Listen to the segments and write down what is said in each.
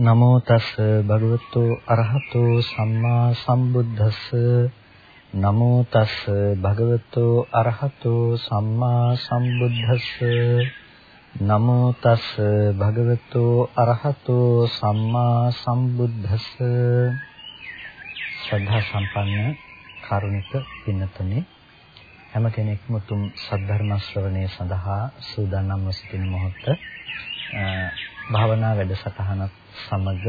නමෝ තස් භගවතු අරහතෝ සම්මා සම්බුද්දස්ස. නමෝ තස් භගවතු අරහතෝ සම්මා සම්බුද්දස්ස. නමෝ තස් භගවතු අරහතෝ සම්මා සම්බුද්දස්ස. ශ්‍රද්ධා සම්පන්න කරුණික පින්නතුනි හැම කෙනෙක්ම උතුම් සද්ධර්ම ශ්‍රවණය සඳහා සූදානම්ව සිටින මොහොත භාවනා වැඩසටහනත් සමග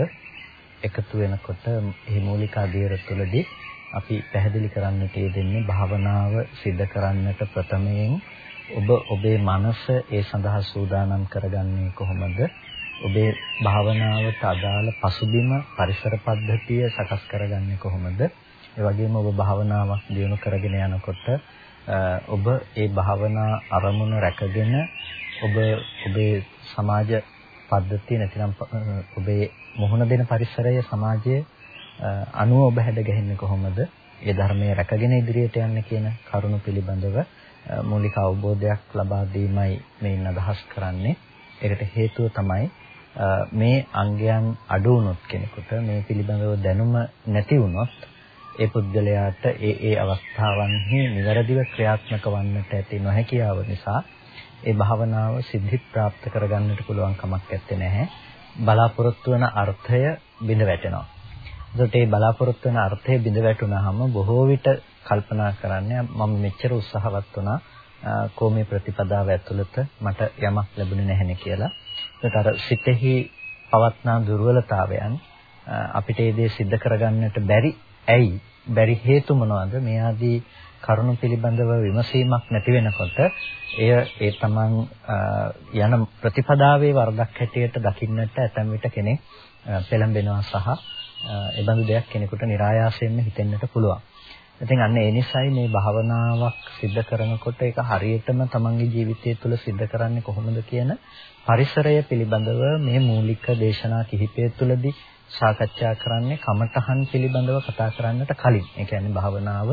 එකතු වෙනකොට මේ මූලික අධීර තුළදී අපි පැහැදිලි කරන්නට යෙදෙන්නේ භාවනාව සිද්ධ කරන්නට ප්‍රථමයෙන් ඔබ ඔබේ මනස ඒ සඳහා සූදානම් කරගන්නේ කොහොමද? ඔබේ භාවනාවට අදාළ පසුබිම පරිසර පද්ධතිය සකස් කරගන්නේ කොහොමද? ඒ වගේම ඔබ භාවනාවක් දියුණු කරගෙන යනකොට ඔබ ඒ භාවනා අරමුණ රැකගෙන ඔබ ඔබේ සමාජ පද්ධතිය නැතිනම් ඔබේ මුහුණ දෙන පරිසරය සමාජයේ අනුව ඔබ හැඩ ගැහෙන්නේ කොහොමද? ඒ ධර්මයේ රැකගෙන ඉදිරියට යන්න කියන කරුණු පිළිබඳව මූලික අවබෝධයක් ලබා දීමයි මේන් අදහස් කරන්නේ. ඒකට හේතුව තමයි මේ අංගයන් අඩු වුණොත් කෙනෙකුට මේ පිළිබඳව දැනුම නැති වුණොත් ඒ පුද්ගලයාට ඒ ඒ අවස්ථාවන්හි නිවැරදිව ක්‍රියාත්මක වන්නට ඇති නොහැකියාව නිසා ඒ භාවනාව සිද්ධි ප්‍රාප්ත කරගන්නට පුළුවන් කමක් නැත්තේ නැහැ. බලාපොරොත්තු වන අර්ථය බිඳ වැටෙනවා. ඒකට මේ බලාපොරොත්තු වන අර්ථය බිඳ වැටුනහම බොහෝ විට කල්පනා කරන්නේ මම මෙච්චර උත්සාහවත් වුණා කොමේ ප්‍රතිපදාව ඇතුළත මට යමක් ලැබුණේ නැහෙනේ කියලා. ඒකට අර සිතෙහි පවත්නා දුර්වලතාවයන් අපිට ඒ දේ सिद्ध කරගන්නට බැරි ඇයි බැරි හේතු මොනවද මේ ආදී කරුණු පිළිබඳව විමසීමක් නැති වෙනකොට එය ඒ තමන් යන ප්‍රතිපදාවේ වරදක් හැටියට දකින්නට ඇතැම් විට කෙනෙක් පෙළඹෙනවා සහ ඒ බඳු දෙයක් කෙනෙකුට નિરાයාසයෙන්ම හිතෙන්නට පුළුවන්. ඉතින් අන්න ඒ නිසයි මේ භාවනාවක් සිද්ධ කරනකොට ඒක හරියටම තමන්ගේ ජීවිතය තුළ සිද්ධ කරන්නේ කොහොමද කියන පරිසරය පිළිබඳව මේ මූලික දේශනා කිහිපය තුළදී සාකච්ඡා කරන්නේ කමඨහන් පිළිබඳව කතා කරන්නට කලින්. ඒ කියන්නේ භාවනාව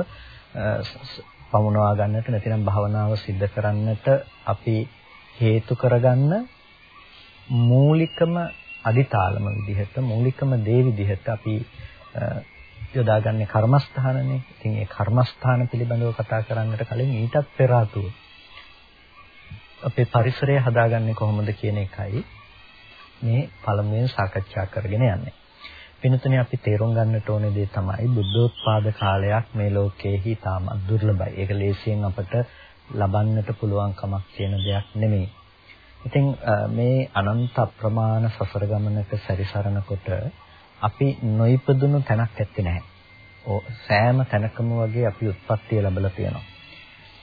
පමුණවා ගන්නට නැතිනම් භාවනාව સિદ્ધ කරන්නට අපි හේතු කරගන්න මූලිකම අදිතාලම විදිහට මූලිකම දේ විදිහට අපි යොදාගන්නේ කර්මස්ථානනේ. ඉතින් ඒ කර්මස්ථාන පිළිබඳව කතා කරන්නට කලින් ඊටත් පෙර අපේ පරිසරය හදාගන්නේ කොහොමද කියන එකයි මේ පළමුවෙන් සාකච්ඡා කරගෙන යන්නේ. වෙනතනේ අපි තේරුම් ගන්නට ඕනේ දේ තමයි බුද්ධෝත්පාද කාලයක් මේ ලෝකයේහි තාමත් දුර්ලභයි. ඒක ලේසියෙන් අපට ලබන්නට පුළුවන් කමක් තියෙන දෙයක් නෙමෙයි. ඉතින් මේ අනන්ත අප්‍රමාණ සසර ගමනක සැරිසරනකොට අපි නොයිපදුණු තැනක් ඇත්තේ නැහැ. සෑම තැනකම වගේ අපි උත්පත්ති ලැබලා තියෙනවා.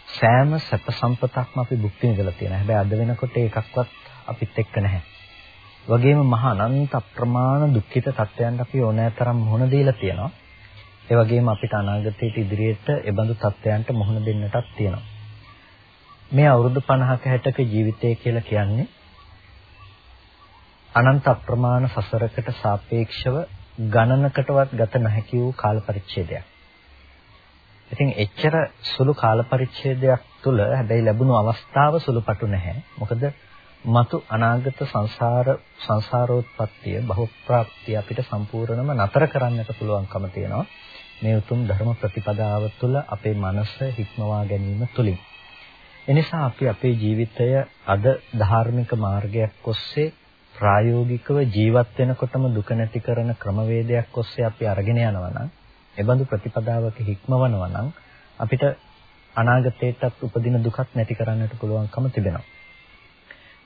සෑම සැප සම්පතක්ම අපි භුක්ති විඳලා තියෙනවා. හැබැයි අද වෙනකොට ඒකක්වත් අපිත් එක්ක නැහැ. වගේම මහා අනන්ත අප්‍රමාණ දුක්ඛිත තත්ත්වයන්ට අපි ඕනෑතරම් මුහුණ දීලා තියෙනවා. ඒ වගේම අපිට අනාගතයේ ඉදිරියට ඒ බඳු තත්ත්වයන්ට මුහුණ දෙන්නටත් තියෙනවා. මේ අවුරුදු 50ක 60ක ජීවිතය කියලා කියන්නේ අනන්ත අප්‍රමාණ සසරකට සාපේක්ෂව ගණනකටවත් ගත නොහැකි වූ කාල පරිච්ඡේදයක්. ඉතින් එච්චර සුළු කාල පරිච්ඡේදයක් තුල හැබැයි ලැබුණු අවස්ථාව සුළුපටු නැහැ. මොකද මතු අනාගත සංසාර සංසාරෝත්පත්තිය බහුප්‍රාප්තිය අපිට සම්පූර්ණයෙන්ම නතර කරන්නට පුළුවන්කම තියෙනවා. මේ උතුම් ධර්ම ප්‍රතිපදාව තුළ අපේ මනස හික්මවා ගැනීම තුලින් එනිසා අපි අපේ ජීවිතය අද ධාර්මික මාර්ගයක් ඔස්සේ ප්‍රායෝගිකව ජීවත් වෙනකොටම දුක නැති කරන ක්‍රමවේදයක් ඔස්සේ අපි අරගෙන යනවා නම් එබඳු ප්‍රතිපදාවක හික්මවනවා නම් අපිට අනාගතයටත් උපදින දුකක් නැති කරන්නට පුළුවන්කම තිබෙනවා.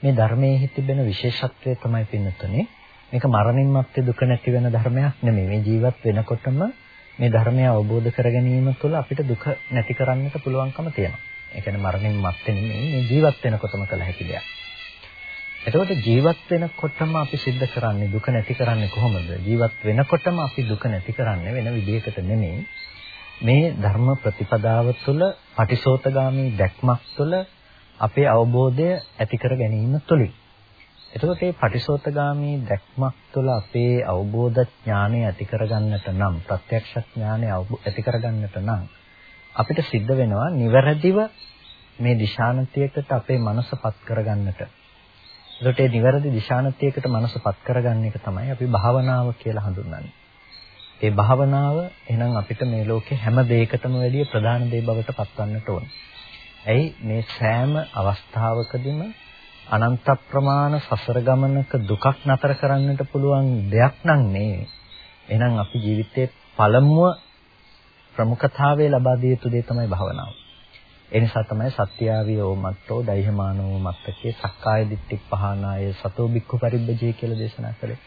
මේ ධර්මයේ තිබෙන විශේෂත්වය තමයි පින්නතුනේ මේක මරණින් මත්තේ දුක නැති වෙන ධර්මයක් නෙමෙයි. මේ ජීවත් වෙනකොටම මේ ධර්මය අවබෝධ කර ගැනීම තුළ අපිට දුක නැති කරන්නට පුළුවන්කම තියෙනවා. ඒ කියන්නේ මරණින් මත්තේ නෙමෙයි. මේ ජීවත් වෙනකොටම කළ හැකි දෙයක්. එතකොට ජීවත් වෙනකොටම අපි සිද්ධ කරන්නේ දුක නැති කරන්නේ කොහොමද? ජීවත් වෙනකොටම අපි දුක නැති කරන්නේ වෙන විදිහකට නෙමෙයි. මේ ධර්ම ප්‍රතිපදාව තුළ පටිසෝතගාමී දැක්මක් තුළ අපේ අවබෝධය ඇති කර ගැනීම තුළින්. එතකොට මේ පටිසෝතගාමී දැක්මක් තුළ අපේ අවබෝධ ඥානය ඇති කරගන්නට නම් ප්‍රත්‍යක්ෂ ඥානය ඇති කරගන්නට නම් අපිට සිද්ධ වෙනවා නිවැරදිව මේ දිශානතියකට අපේ මනසපත් කරගන්නට. ඒකට ඒ නිවැරදි දිශානතියකට මනසපත් කරගන්න එක තමයි අපි භාවනාව කියලා හඳුන්වන්නේ. ඒ භාවනාව එහෙනම් අපිට මේ ලෝකේ හැම දෙයකටම වැඩිය ප්‍රධාන දේ බවට පත්වන්නට ඕන. ඇයි මේ සෑම අවස්ථාවකදීම අනන්ත ප්‍රමාණ සසර ගමනක දුකක් නතර කරන්නට පුළුවන් දෙයක් නම් මේ. එහෙනම් අපි ජීවිතේ පළමුව ප්‍රමුඛතාවය ලබා දිය යුතු දේ තමයි භාවනාව. ඒ නිසා තමයි සත්‍යාවිය ඕමත්තෝ දෛහමානෝ මත්තකේ සක්කාය දිට්ඨි පහනාය සතෝ බික්ඛු පරිබ්බජේ කියලා දේශනා කළේ.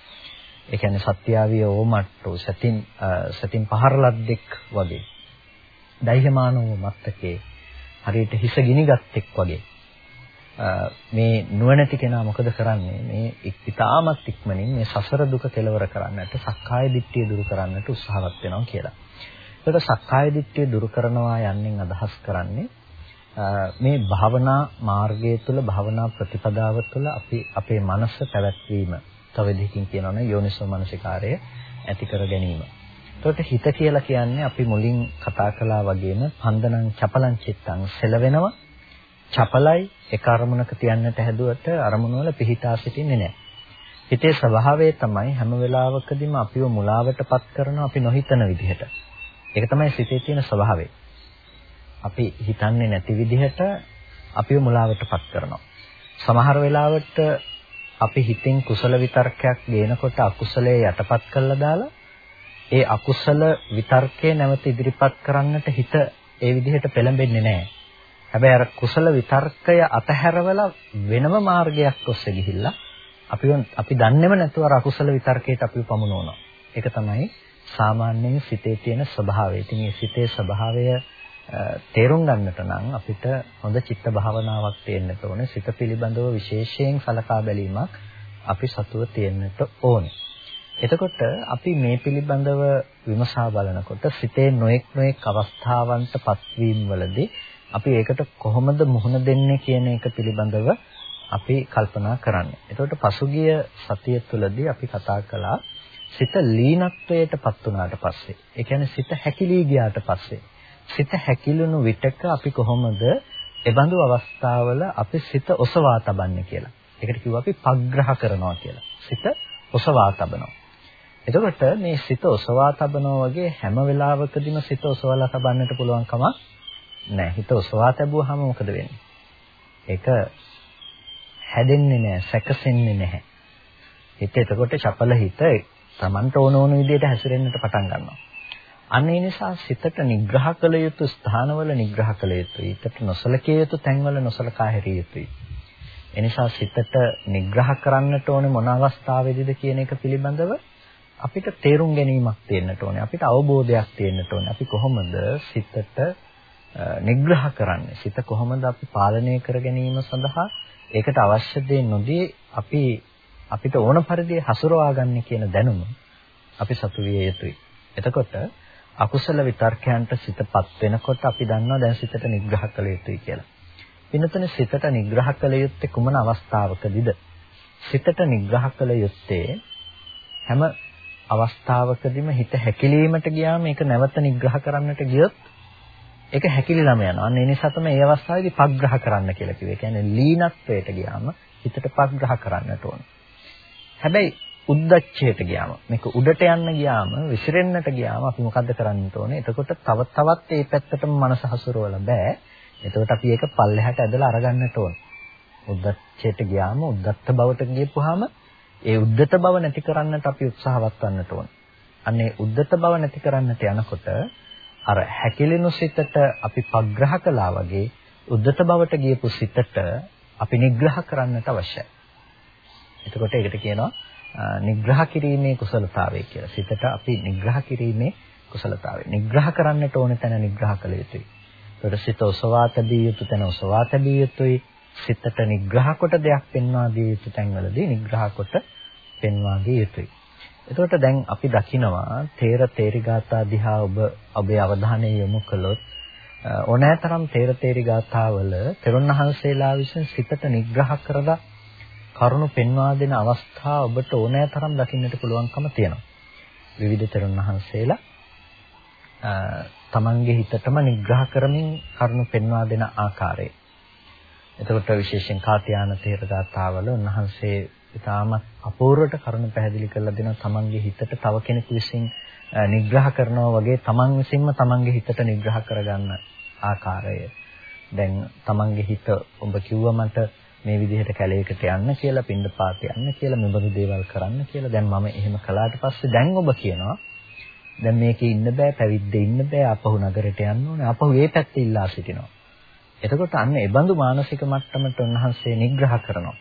ඒ කියන්නේ සත්‍යාවිය ඕමට්ටෝ සතින් සතින් පහර ලද්දෙක් වගේ. දෛහමානෝ මත්තකේ හරියට හිස ගිනිගත්තෙක් වගේ. මේ නුවණැති කෙනා මොකද කරන්නේ මේ ඉතාමත් ඉක්මනින් මේ සසර දුක කෙලවර කරන්නට සක්කාය දිට්ඨිය දුරු කරන්නට උත්සාහවත් වෙනවා කියලා. ඒක සක්කාය දිට්ඨිය දුරු කරනවා යන්නෙන් අදහස් කරන්නේ මේ භාවනා මාර්ගය තුළ භාවනා ප්‍රතිපදාව තුළ අපි අපේ මනස පැවැත්වීම තව දෙකකින් කියනවා නම් යෝනිසෝ මනසිකාරය ඇති කර ගැනීම. එතකොට හිත කියලා කියන්නේ අපි මුලින් කතා කළා වගේම පන්දනං චපලං චිත්තං සෙලවෙනවා චපලයි එක අරමුණක තියන්නට හැදුවට අරමුණ වල පිහිටා සිටින්නේ නැහැ. හිතේ ස්වභාවය තමයි හැම වෙලාවකදීම අපිව මුලාවටපත් කරන අපි නොහිතන විදිහට. ඒක තමයි සිතේ තියෙන ස්වභාවය. අපි හිතන්නේ නැති විදිහට අපිව මුලාවටපත් කරනවා. සමහර වෙලාවට අපි හිතින් කුසල විතර්කයක් ගේනකොට අකුසලයේ යටපත් කළා දාලා ඒ අකුසල විතර්කයේ නැවත ඉදිරිපත් කරන්නට හිත ඒ විදිහට පෙළඹෙන්නේ නැහැ. හැබැයි අර කුසල විතර්කය අතහැරවලා වෙනම මාර්ගයක් ඔස්සේ ගිහිල්ලා අපි අපි දන්නේම නැතුව අර අකුසල විතර්කයට අපිව පමුණවනවා. ඒක තමයි සාමාන්‍යයෙන් සිතේ තියෙන ස්වභාවය. ඉතින් මේ සිතේ ස්වභාවය තේරුම් ගන්නට නම් අපිට හොඳ චිත්ත භාවනාවක් තියෙන්නට ඕනේ. සිත පිළිබඳව විශේෂයෙන් සලකා බැලීමක් අපි සතුව තියෙන්නට ඕනේ. එතකොට අපි මේ පිළිබඳව විමසා බලනකොට සිතේ නොඑක් නොඑක් අවස්ථාවන්ට පත්වීම වලදී අපි ඒකට කොහොමද මුහුණ දෙන්නේ කියන එක පිළිබඳව අපි කල්පනා කරන්නේ. එතකොට පසුගිය සතිය තුළදී අපි කතා කළා සිත ලීනත්වයටපත් වුණාට පස්සේ, ඒ කියන්නේ සිත හැකිලී ගියාට පස්සේ, සිත හැකිලුණු විටක අපි කොහොමද එබඳු අවස්ථාවල අපි සිත ඔසවා තබන්නේ කියලා. ඒකට කිව්වා අපි පග්‍රහ කරනවා කියලා. සිත ඔසවා තබනවා. එතකොට මේ සිත ඔසවා තබනවා වගේ හැම වෙලාවකදීම සිත ඔසවලා තබන්නට පුළුවන් කමක් නැහැ. හිත ඔසවා තැබුවාම මොකද වෙන්නේ? ඒක හැදෙන්නේ නැහැ, සැකසෙන්නේ නැහැ. හිත එතකොට චපල හිත Tamanට ඕන ඕන විදිහට හැසිරෙන්නට පටන් ගන්නවා. අන්න ඒ නිසා සිතට නිග්‍රහ කළ යුතු ස්ථානවල නිග්‍රහ කළ යුතුයි. හිතට නොසලකිය යුතු තැන්වල නොසලකා හැරිය යුතුයි. එනිසා සිතට නිග්‍රහ කරන්නට ඕනේ මොන අවස්ථාවේදීද කියන එක පිළිබඳව අපිට තේරුම් ගැනීමක් තියෙන්නට ඕනේ. අපිට අවබෝධයක් තියෙන්නට ඕනේ. අපි කොහොමද සිතට නිග්‍රහ කරන්නේ සිත කොහොමද අපි පාලනය කර ගැනීම සඳහා ඒකට අවශ්‍ය දේ නොදී අපි අපිට ඕන පරිදි හසුරවා ගන්න කියන දැනුම අපි සතු විය යුතුයි. එතකොට අකුසල විතර්කයන්ට සිතපත් වෙනකොට අපි දන්නවා දැන් සිතට නිග්‍රහ කළ යුතුයි කියලා. වෙනතන සිතට නිග්‍රහ කළ යුත්තේ කුමන අවස්ථාවකදීද? සිතට නිග්‍රහ කළ යුත්තේ හැම අවස්ථාවකදීම හිත හැකිලීමට ගියාම ඒක නැවත නිග්‍රහ කරන්නට ගියොත් ඒක හැකිලිලාම යනවා. අන්න ඒ නිසා තමයි මේ අවස්ථාවේදී පග්‍රහ කරන්න කියලා කිව්වේ. කියන්නේ ලීනත්වයට ගියාම හිතට පග්‍රහ කරන්නට ඕන. හැබැයි උද්දච්චයට ගියාම මේක උඩට යන්න ගියාම විසිරෙන්නට ගියාම අපි මොකද්ද කරන්න ඕනේ? එතකොට තව තවත් මේ පැත්තටම මනස හසුරවලා බෑ. එතකොට අපි ඒක පල්ලෙහාට ඇදලා අරගන්නට ඕන. උද්දච්චයට ගියාම උද්දත්ත බවට ගියපුවාම ඒ උද්දත බව නැති කරන්නට අපි උත්සාහවත් වන්නට ඕන. අන්නේ උද්දත බව නැති කරන්නට යනකොට අර හැකිලෙනු සිතට අපි පග්‍රහ කළා වගේ උද්දත බවට ගියපු සිතට අපි නිග්‍රහ කරන්නට අවශ්‍යයි. එතකොට ඒකට කියනවා නිග්‍රහ කිරීමේ කුසලතාවය කියලා. සිතට අපි නිග්‍රහ කිරීමේ කුසලතාවය. නිග්‍රහ කරන්නට ඕන තැන නිග්‍රහ කළ යුතුයි. ඒකට සිත ඔසවා තැබිය යුතු තැන ඔසවා තැබිය යුතුයි. සිතට නිග්‍රහ කොට දෙයක් පෙන්වා දිය යුතු තැන්වලදී නිග්‍රහ කොට පෙන්වා දිය යුතුයි. එතකොට දැන් අපි දකිනවා තේර තේරිගාථා දිහා ඔබ ඔබේ අවධානය යොමු කළොත් ඕනෑතරම් තේර තේරිගාථාවල තෙරුණහන්සේලා විසින් සිතට නිග්‍රහ කරලා කරුණු පෙන්වා දෙන අවස්ථා ඔබට ඕනෑතරම් දකින්නට පුළුවන්කම තියෙනවා. විවිධ තෙරුණහන්සේලා තමන්ගේ හිතටම නිග්‍රහ කරමින් කරුණු පෙන්වා දෙන ආකාරය. එතකොට විශේෂයෙන් කාත්‍යාන තේර ගාථාවල උන්වහන්සේ ඉතාමත් අපූර්වට කරුණු පැහැදිලි කරලා දෙනවා තමන්ගේ හිතට තව කෙනෙකු විසින් නිග්‍රහ කරනවා වගේ තමන් විසින්ම තමන්ගේ හිතට නිග්‍රහ කරගන්න ආකාරය. දැන් තමන්ගේ හිත ඔබ කිව්ව මට මේ විදිහට කැලේකට යන්න කියලා පින්දපාත යන්න කියලා මෙබඳු දේවල් කරන්න කියලා. දැන් මම එහෙම කළාට පස්සේ දැන් ඔබ කියනවා දැන් මේකේ ඉන්න බෑ පැවිද්දේ ඉන්න බෑ අපහු නගරයට යන්න ඕනේ. අපහු ඒ පැත්තේ ඉල්ලා සිටිනවා. එතකොට අන්න ඒ බඳු මානසික මට්ටමට උන්වහන්සේ නිග්‍රහ කරනවා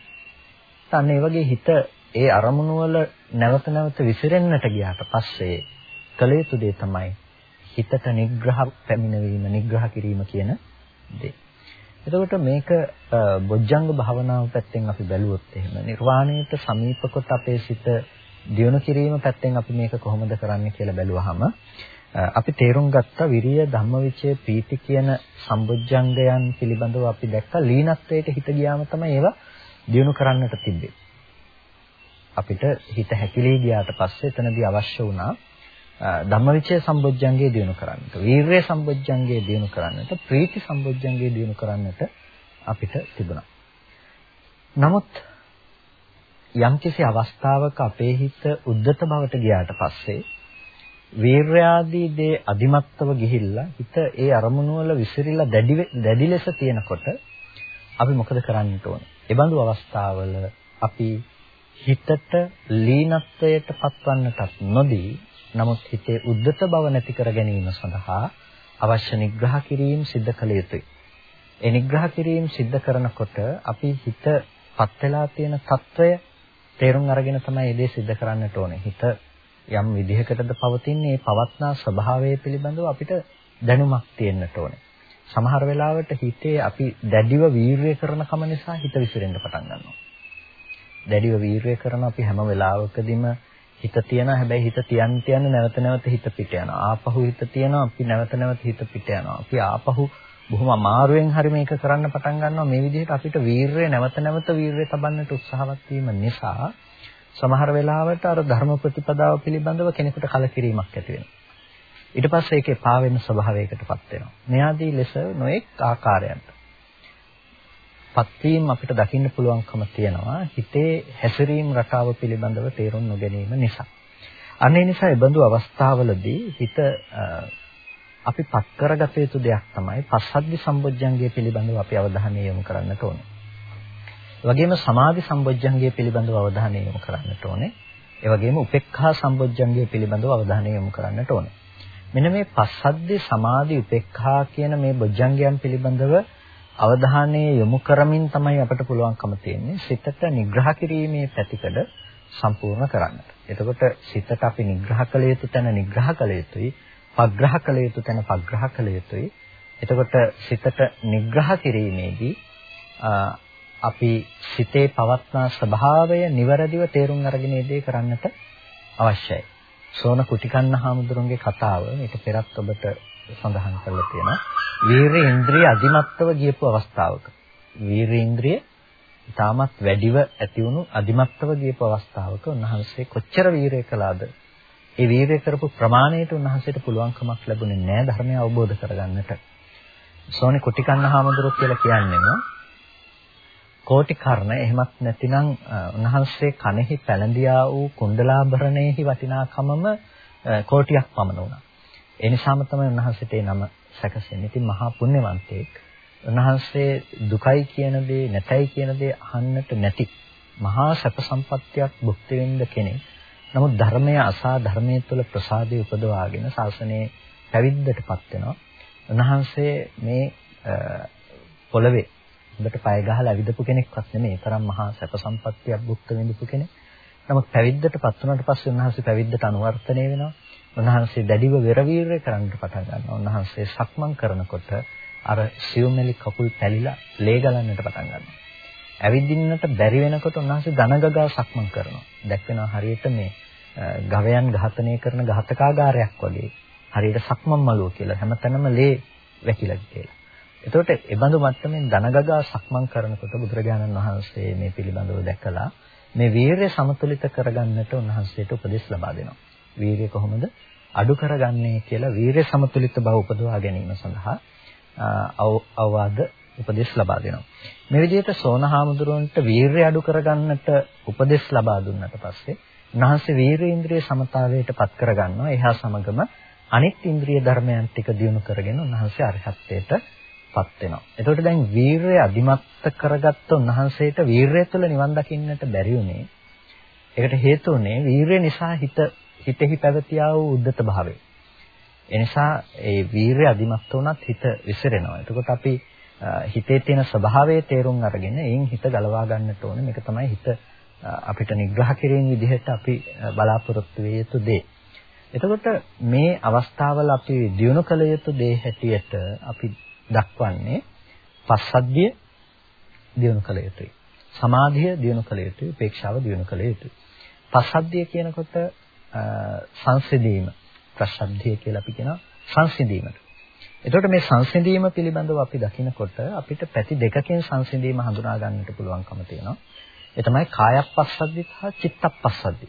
අන්න ඒ වගේ හිත ඒ අරමුණු වල නැවත නැවත විසිරෙන්නට ගියාට පස්සේ කළ යුතු දේ තමයි හිතට නිග්‍රහ පැමිණවීම නිග්‍රහ කිරීම කියන දේ. එතකොට මේක බොජ්ජංග භාවනාව පැත්තෙන් අපි බැලුවොත් එහෙම නිර්වාණයට සමීප කොට අපේ සිත දියුණු කිරීම පැත්තෙන් අපි මේක කොහොමද කරන්නේ කියලා බැලුවහම අපි තේරුම් ගත්ත විරිය ධම්මවිචය පීති කියන සම්බොජ්ජංගයන් පිළිබඳව අපි දැක්ක ලීනත්වයට හිත ගියාම තමයි ඒවා දියුණු කරන්නට තිබ්බේ. අපිට හිත හැකිලී ගියාට පස්සේ එතනදී අවශ්‍ය වුණා ධම්මවිචය සම්බොජ්ජංගේ දිනු කරන්නට, වීරය සම්බොජ්ජංගේ දිනු කරන්නට, ප්‍රීති සම්බොජ්ජංගේ දිනු කරන්නට අපිට තිබුණා. නමුත් යම්කිසි අවස්ථාවක අපේ හිත උද්දත බවට ගියාට පස්සේ වීර්යාදී දේ අධිමත්ව ගිහිල්ලා හිත ඒ අරමුණු වල විසිරිලා දැඩි දැඩි ලෙස තියෙනකොට අපි මොකද කරන්න ඕන? ඒ බඳු අවස්ථාවල අපි හිතට ලීනත්වයට පත්වන්නටත් නොදී නමුත් හිතේ උද්දත බව නැති කර ගැනීම සඳහා අවශ්‍ය නිග්‍රහ කිරීම සිද්ධ කළ යුතුයි. ඒ නිග්‍රහ කිරීම සිද්ධ කරනකොට අපි හිත පත් වෙලා තියෙන తত্ত্বය තේරුම් අරගෙන තමයි ඒ දේ සිද්ධ කරන්නට ඕනේ. හිත යම් විදිහකටද පවතින්නේ මේ පවත්නා ස්වභාවය පිළිබඳව අපිට දැනුමක් තියෙන්නට ඕනේ. සමහර වෙලාවට හිතේ අපි දැඩිව වීර්ය කරන කම නිසා හිත විසිරෙන්න පටන් ගන්නවා. දැඩිව වීර්ය කරන අපි හැම වෙලාවකදීම හිත තියනවා හැබැයි හිත තියන්න තියන්න නැවත නැවත හිත පිට යනවා. ආපහු හිත තියනවා අපි නැවත නැවත හිත පිට යනවා. අපි ආපහු බොහොම අමාරුවෙන් හරි මේක කරන්න පටන් ගන්නවා. මේ විදිහට අපිට වීරය නැවත නැවත වීරය තබන්නට උත්සාහවත් වීම නිසා සමහර වෙලාවට අර ධර්ම ප්‍රතිපදාව පිළිබඳව කෙනෙකුට කලකිරීමක් ඇති වෙනවා. ඊට පස්සේ ඒකේ පාවෙන ස්වභාවයකටපත් වෙනවා. මෙයාදී ලෙස නොඑක් ආකාරයන්ට පත්වීම අපිට දකින්න පුළුවන්කම තියෙනවා හිතේ හැසිරීම රටාව පිළිබඳව තේරුම් නොගැනීම නිසා. අනේ නිසා ඒ බඳු අවස්ථාවලදී හිත අපි පත් කරගත යුතු දෙයක් තමයි පස්සද්ධි සම්බොජ්ජංගය පිළිබඳව අපි අවධානය යොමු කරන්නට ඕනේ. ඒ වගේම සමාධි සම්බොජ්ජංගය පිළිබඳව අවධානය යොමු කරන්නට ඕනේ. ඒ වගේම උපේක්ඛා සම්බොජ්ජංගය පිළිබඳව අවධානය යොමු කරන්නට ඕනේ. මෙන්න මේ පස්සද්ධි සමාධි උපේක්ඛා කියන මේ බොජ්ජංගයන් පිළිබඳව අවධානය යොමු කරමින් තමයි අපට පුළුවන්කම තියෙන්නේ සිතට නිග්‍රහ කිරීමේ පැතිකඩ සම්පූර්ණ කරන්න. එතකොට සිතට අපි නිග්‍රහ කළ යුතු තැන නිග්‍රහ කළ යුතුයි, පග්‍රහ කළ යුතු තැන පග්‍රහ කළ යුතුයි. එතකොට සිතට නිග්‍රහ කිරීමේදී අපි සිතේ පවත්නා ස්වභාවය નિවරදිව තේරුම් අරගෙන ඒ දේ කරන්නට අවශ්‍යයි. සෝන කුටිකන්න හාමුදුරන්ගේ කතාව මේක පෙරත් ඔබට සඳහන් කරලා තියෙනවා. වීර්ය ඉන්ද්‍රිය අධිමත්ව ගියපු අවස්ථාවක. වීර්ය ඉන්ද්‍රිය ඊටමත් වැඩිව ඇති වුණු අධිමත්ව ගියපු අවස්ථාවක උන්වහන්සේ කොච්චර වීරය කළාද? ඒ වීරය කරපු ප්‍රමාණයට උන්වහන්සේට පුළුවන්කමක් ලැබුණේ නැහැ ධර්මය අවබෝධ කරගන්නට. සෝනි කුටිකන්න හාමුදුරුවෝ කියලා කියන්නේම කෝටි කර්ණ එහෙමත් නැතිනම් උන්වහන්සේ කනෙහි පැලඳියා වූ කුණ්ඩලාභරණයෙහි වටිනාකමම කෝටියක් පමණ වුණා. ඒ නිසාම තමයි උන්වහන්සේට ඒ නම සැකසෙන්නේ. ඉතින් මහා පුණ්‍යවන්තයෙක්. උන්වහන්සේ දුකයි කියන දේ නැතයි කියන දේ අහන්නට නැති මහා සැප සම්පත්තියක් භුක්ති විඳ කෙනෙක්. නමුත් ධර්මය අසා ධර්මයේ තුල ප්‍රසාදය උපදවාගෙන ශාසනයේ පැවිද්දටපත් වෙනවා. උන්වහන්සේ මේ පොළවේ හොඳට පය ගහලා ඇවිදපු කෙනෙක්වත් නෙමෙයි. තරම් මහා සැප සම්පත්තියක් භුක්ති විඳපු කෙනෙක්. නමුත් පැවිද්දටපත් වුණාට පස්සේ උන්වහන්සේ පැවිද්දට අනුවර්තනය වෙනවා. උන්වහන්සේ දැඩිව වෙරවීරය කරන්න පටන් ගන්නවා. උන්වහන්සේ සක්මන් කරනකොට අර සියුම්මෙලි කකුල් පැලිලා ලේ ගලන්නට පටන් ගන්නවා. ඇවිදින්නට බැරි වෙනකොට උන්වහන්සේ දනගගා සක්මන් කරනවා. දැක්වෙනවා හරියට මේ ගවයන් ඝාතනය කරන ඝාතකාගාරයක් වගේ. හරියට සක්මන් මළුව කියලා හැමතැනම ලේ වැකිලා කියලා. එතකොට ඒ බඳු මට්ටමින් දනගගා සක්මන් කරනකොට බුදුරජාණන් වහන්සේ මේ පිළිබඳව දැකලා මේ වීරය සමතුලිත කරගන්නට උන්වහන්සේට උපදෙස් ලබා දෙනවා. වීරිය කොහොමද අඩු කරගන්නේ කියලා වීරිය සමතුලිත බව උපදවා ගැනීම සඳහා අවවාද උපදෙස් ලබා දෙනවා. මේ විදිහට සෝනහාමුදුරන්ට වීරය අඩු කරගන්නට උපදෙස් ලබා දුන්නට පස්සේ උන්වහන්සේ වීරේන්ද්‍රිය සමතාවයට පත් කරගන්නවා. එහා සමගම අනිත් ඉන්ද්‍රිය ධර්මයන් ටික දියුණු කරගෙන උන්වහන්සේ අරහත්ත්වයට පත් වෙනවා. එතකොට දැන් වීරය අදිමත් කරගත්ත උන්වහන්සේට වීරය තුළ නිවන් දකින්නට බැරි වුණේ. ඒකට හේතු වුණේ වීරය නිසා හිත හිතෙහි පැවතියා වූ උද්දත භාවය. එනිසා ඒ වීරය අදිමත් වුණත් හිත විසිරෙනවා. එතකොට අපි හිතේ තියෙන ස්වභාවය තේරුම් අරගෙන එයින් හිත ගලවා ගන්නට ඕනේ. මේක තමයි හිත අපිට නිග්‍රහ කිරීම විදිහට අපි බලාපොරොත්තු විය යුතු දේ. එතකොට මේ අවස්ථාවල අපි දියුණු කළ යුතු දේ හැටියට අපි දක්වන්නේ පස්සද්ධිය දියුණු කළ යුතුයි. සමාධිය දියුණු කළ යුතුයි. උපේක්ෂාව දියුණු කළ යුතුයි. පස්සද්ධිය කියනකොට සංසිඳීම ප්‍රසද්ධිය කියලා අපි කියනවා සංසිඳීමට. එතකොට මේ සංසිඳීම පිළිබඳව අපි දකිනකොට අපිට පැති දෙකකින් සංසිඳීම හඳුනා ගන්නට පුළුවන්කම තියෙනවා. ඒ තමයි කායප්පස්සද්ධි සහ චිත්තප්පස්සද්ධි.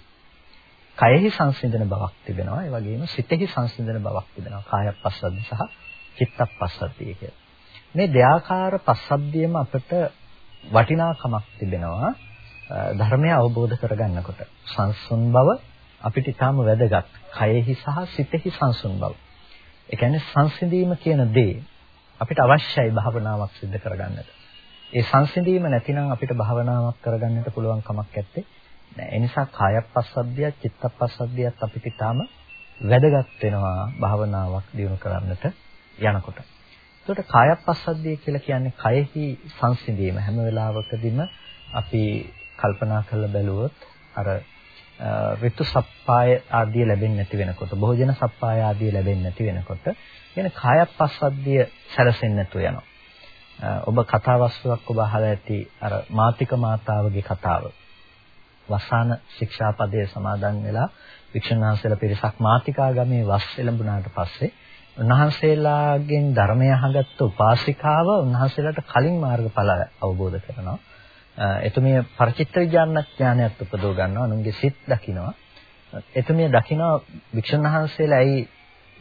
කයෙහි සංසිඳන බවක් තිබෙනවා. ඒ වගේම සිතෙහි සංසිඳන බවක් තිබෙනවා. කායප්පස්සද්ධි සහ චිත්තප්පස්සද්ධිය කියලා. මේ දෙආකාර පස්සද්ධියම අපිට වටිනාකමක් තිබෙනවා. ධර්මය අවබෝධ කරගන්නකොට සංසුන් බව අපිට ඊටාම වැදගත්. කයෙහි සහ සිතෙහි සංසුන් බව. ඒ කියන්නේ සංසිඳීම කියන දේ අපිට අවශ්‍යයි භාවනාවක් සිදු කරගන්නට. ඒ සංසිඳීම නැතිනම් අපිට භාවනාවක් කරගන්නට පුළුවන් කමක් නැත්තේ. ඒ නිසා කායප්පස්සද්ධිය, චිත්තප්පස්සද්ධියත් අපිට ඊටාම වැදගත් වෙනවා භාවනාවක් දියුණු කරන්නට යනකොට. එතකොට කායප්පස්සද්ධිය කියලා කියන්නේ කයෙහි සංසිඳීම හැම වෙලාවකදීම අපි කල්පනා කරලා බැලුවොත් අර ඍතු සප්පාය ආදී ලැබෙන්නේ නැති වෙනකොට භෝජන සප්පාය ආදී ලැබෙන්නේ නැති වෙනකොට කියන කායප්පස්සද්ධිය සැලසෙන්නේ නැතුව යනවා. ඔබ කතාවස්තුවක් ඔබ අහලා ඇති අර මාතික මාතාවගේ කතාව. වසාන ශික්ෂාපදයේ සමාදන් වෙලා වික්ෂුණාංශල පිරිසක් මාතිකා ගමේ වස් එළඹුණාට පස්සේ උන්වහන්සේලාගෙන් ධර්මය අහගත්තු උපාසිකාව උන්වහන්සේලාට කලින් මාර්ගඵල අවබෝධ කරනවා. එතුමිය පරිචිත්ත විඥානඥානයත් උපදව ගන්නවා අනුන්ගේ සිත් දකිනවා එතුමිය දකිනවා වික්ෂුන් වහන්සේලා ඇයි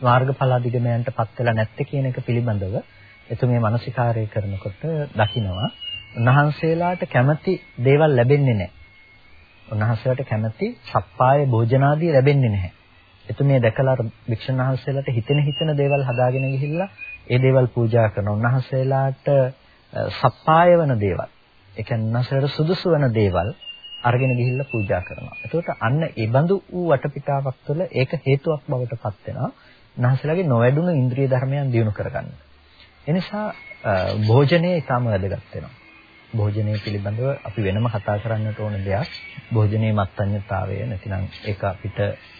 මාර්ගඵල අධිගමයන්ටපත් වෙලා නැත්තේ කියන එක පිළිබඳව එතුමිය මානසිකාරය කරනකොට දකිනවා උන්වහන්සේලාට කැමති දේවල් ලැබෙන්නේ නැහැ. උන්වහන්සේලාට කැමති සප්පාය භෝජනාදී ලැබෙන්නේ නැහැ. එතුමිය දැකලා වික්ෂුන් වහන්සේලාට හිතෙන හිතෙන දේවල් හදාගෙන ගිහිල්ලා ඒ දේවල් පූජා කරනවා. උන්වහන්සේලාට සප්පාය වෙන දේවල් ඒ කියන්නේ උන්වහන්සේලාට සුදුසු වෙන දේවල් අරගෙන ගිහිල්ලා පූජා කරනවා. එතකොට අන්න ඒ බඳු වූ වටපිටාවක් තුළ ඒක හේතුවක් බවට පත් වෙනවා. උන්වහන්සේලාගේ නොවැඩුණු ඉන්ද්‍රිය ධර්මයන් දියුණු කරගන්න. එනිසා භෝජනය ඊටම වැදගත් වෙනවා. භෝජනය පිළිබඳව අපි වෙනම කතා කරන්නට ඕන දෙයක්. භෝජනයේ මත්ඤ්‍යතාවය නැතිනම් ඒක අපිට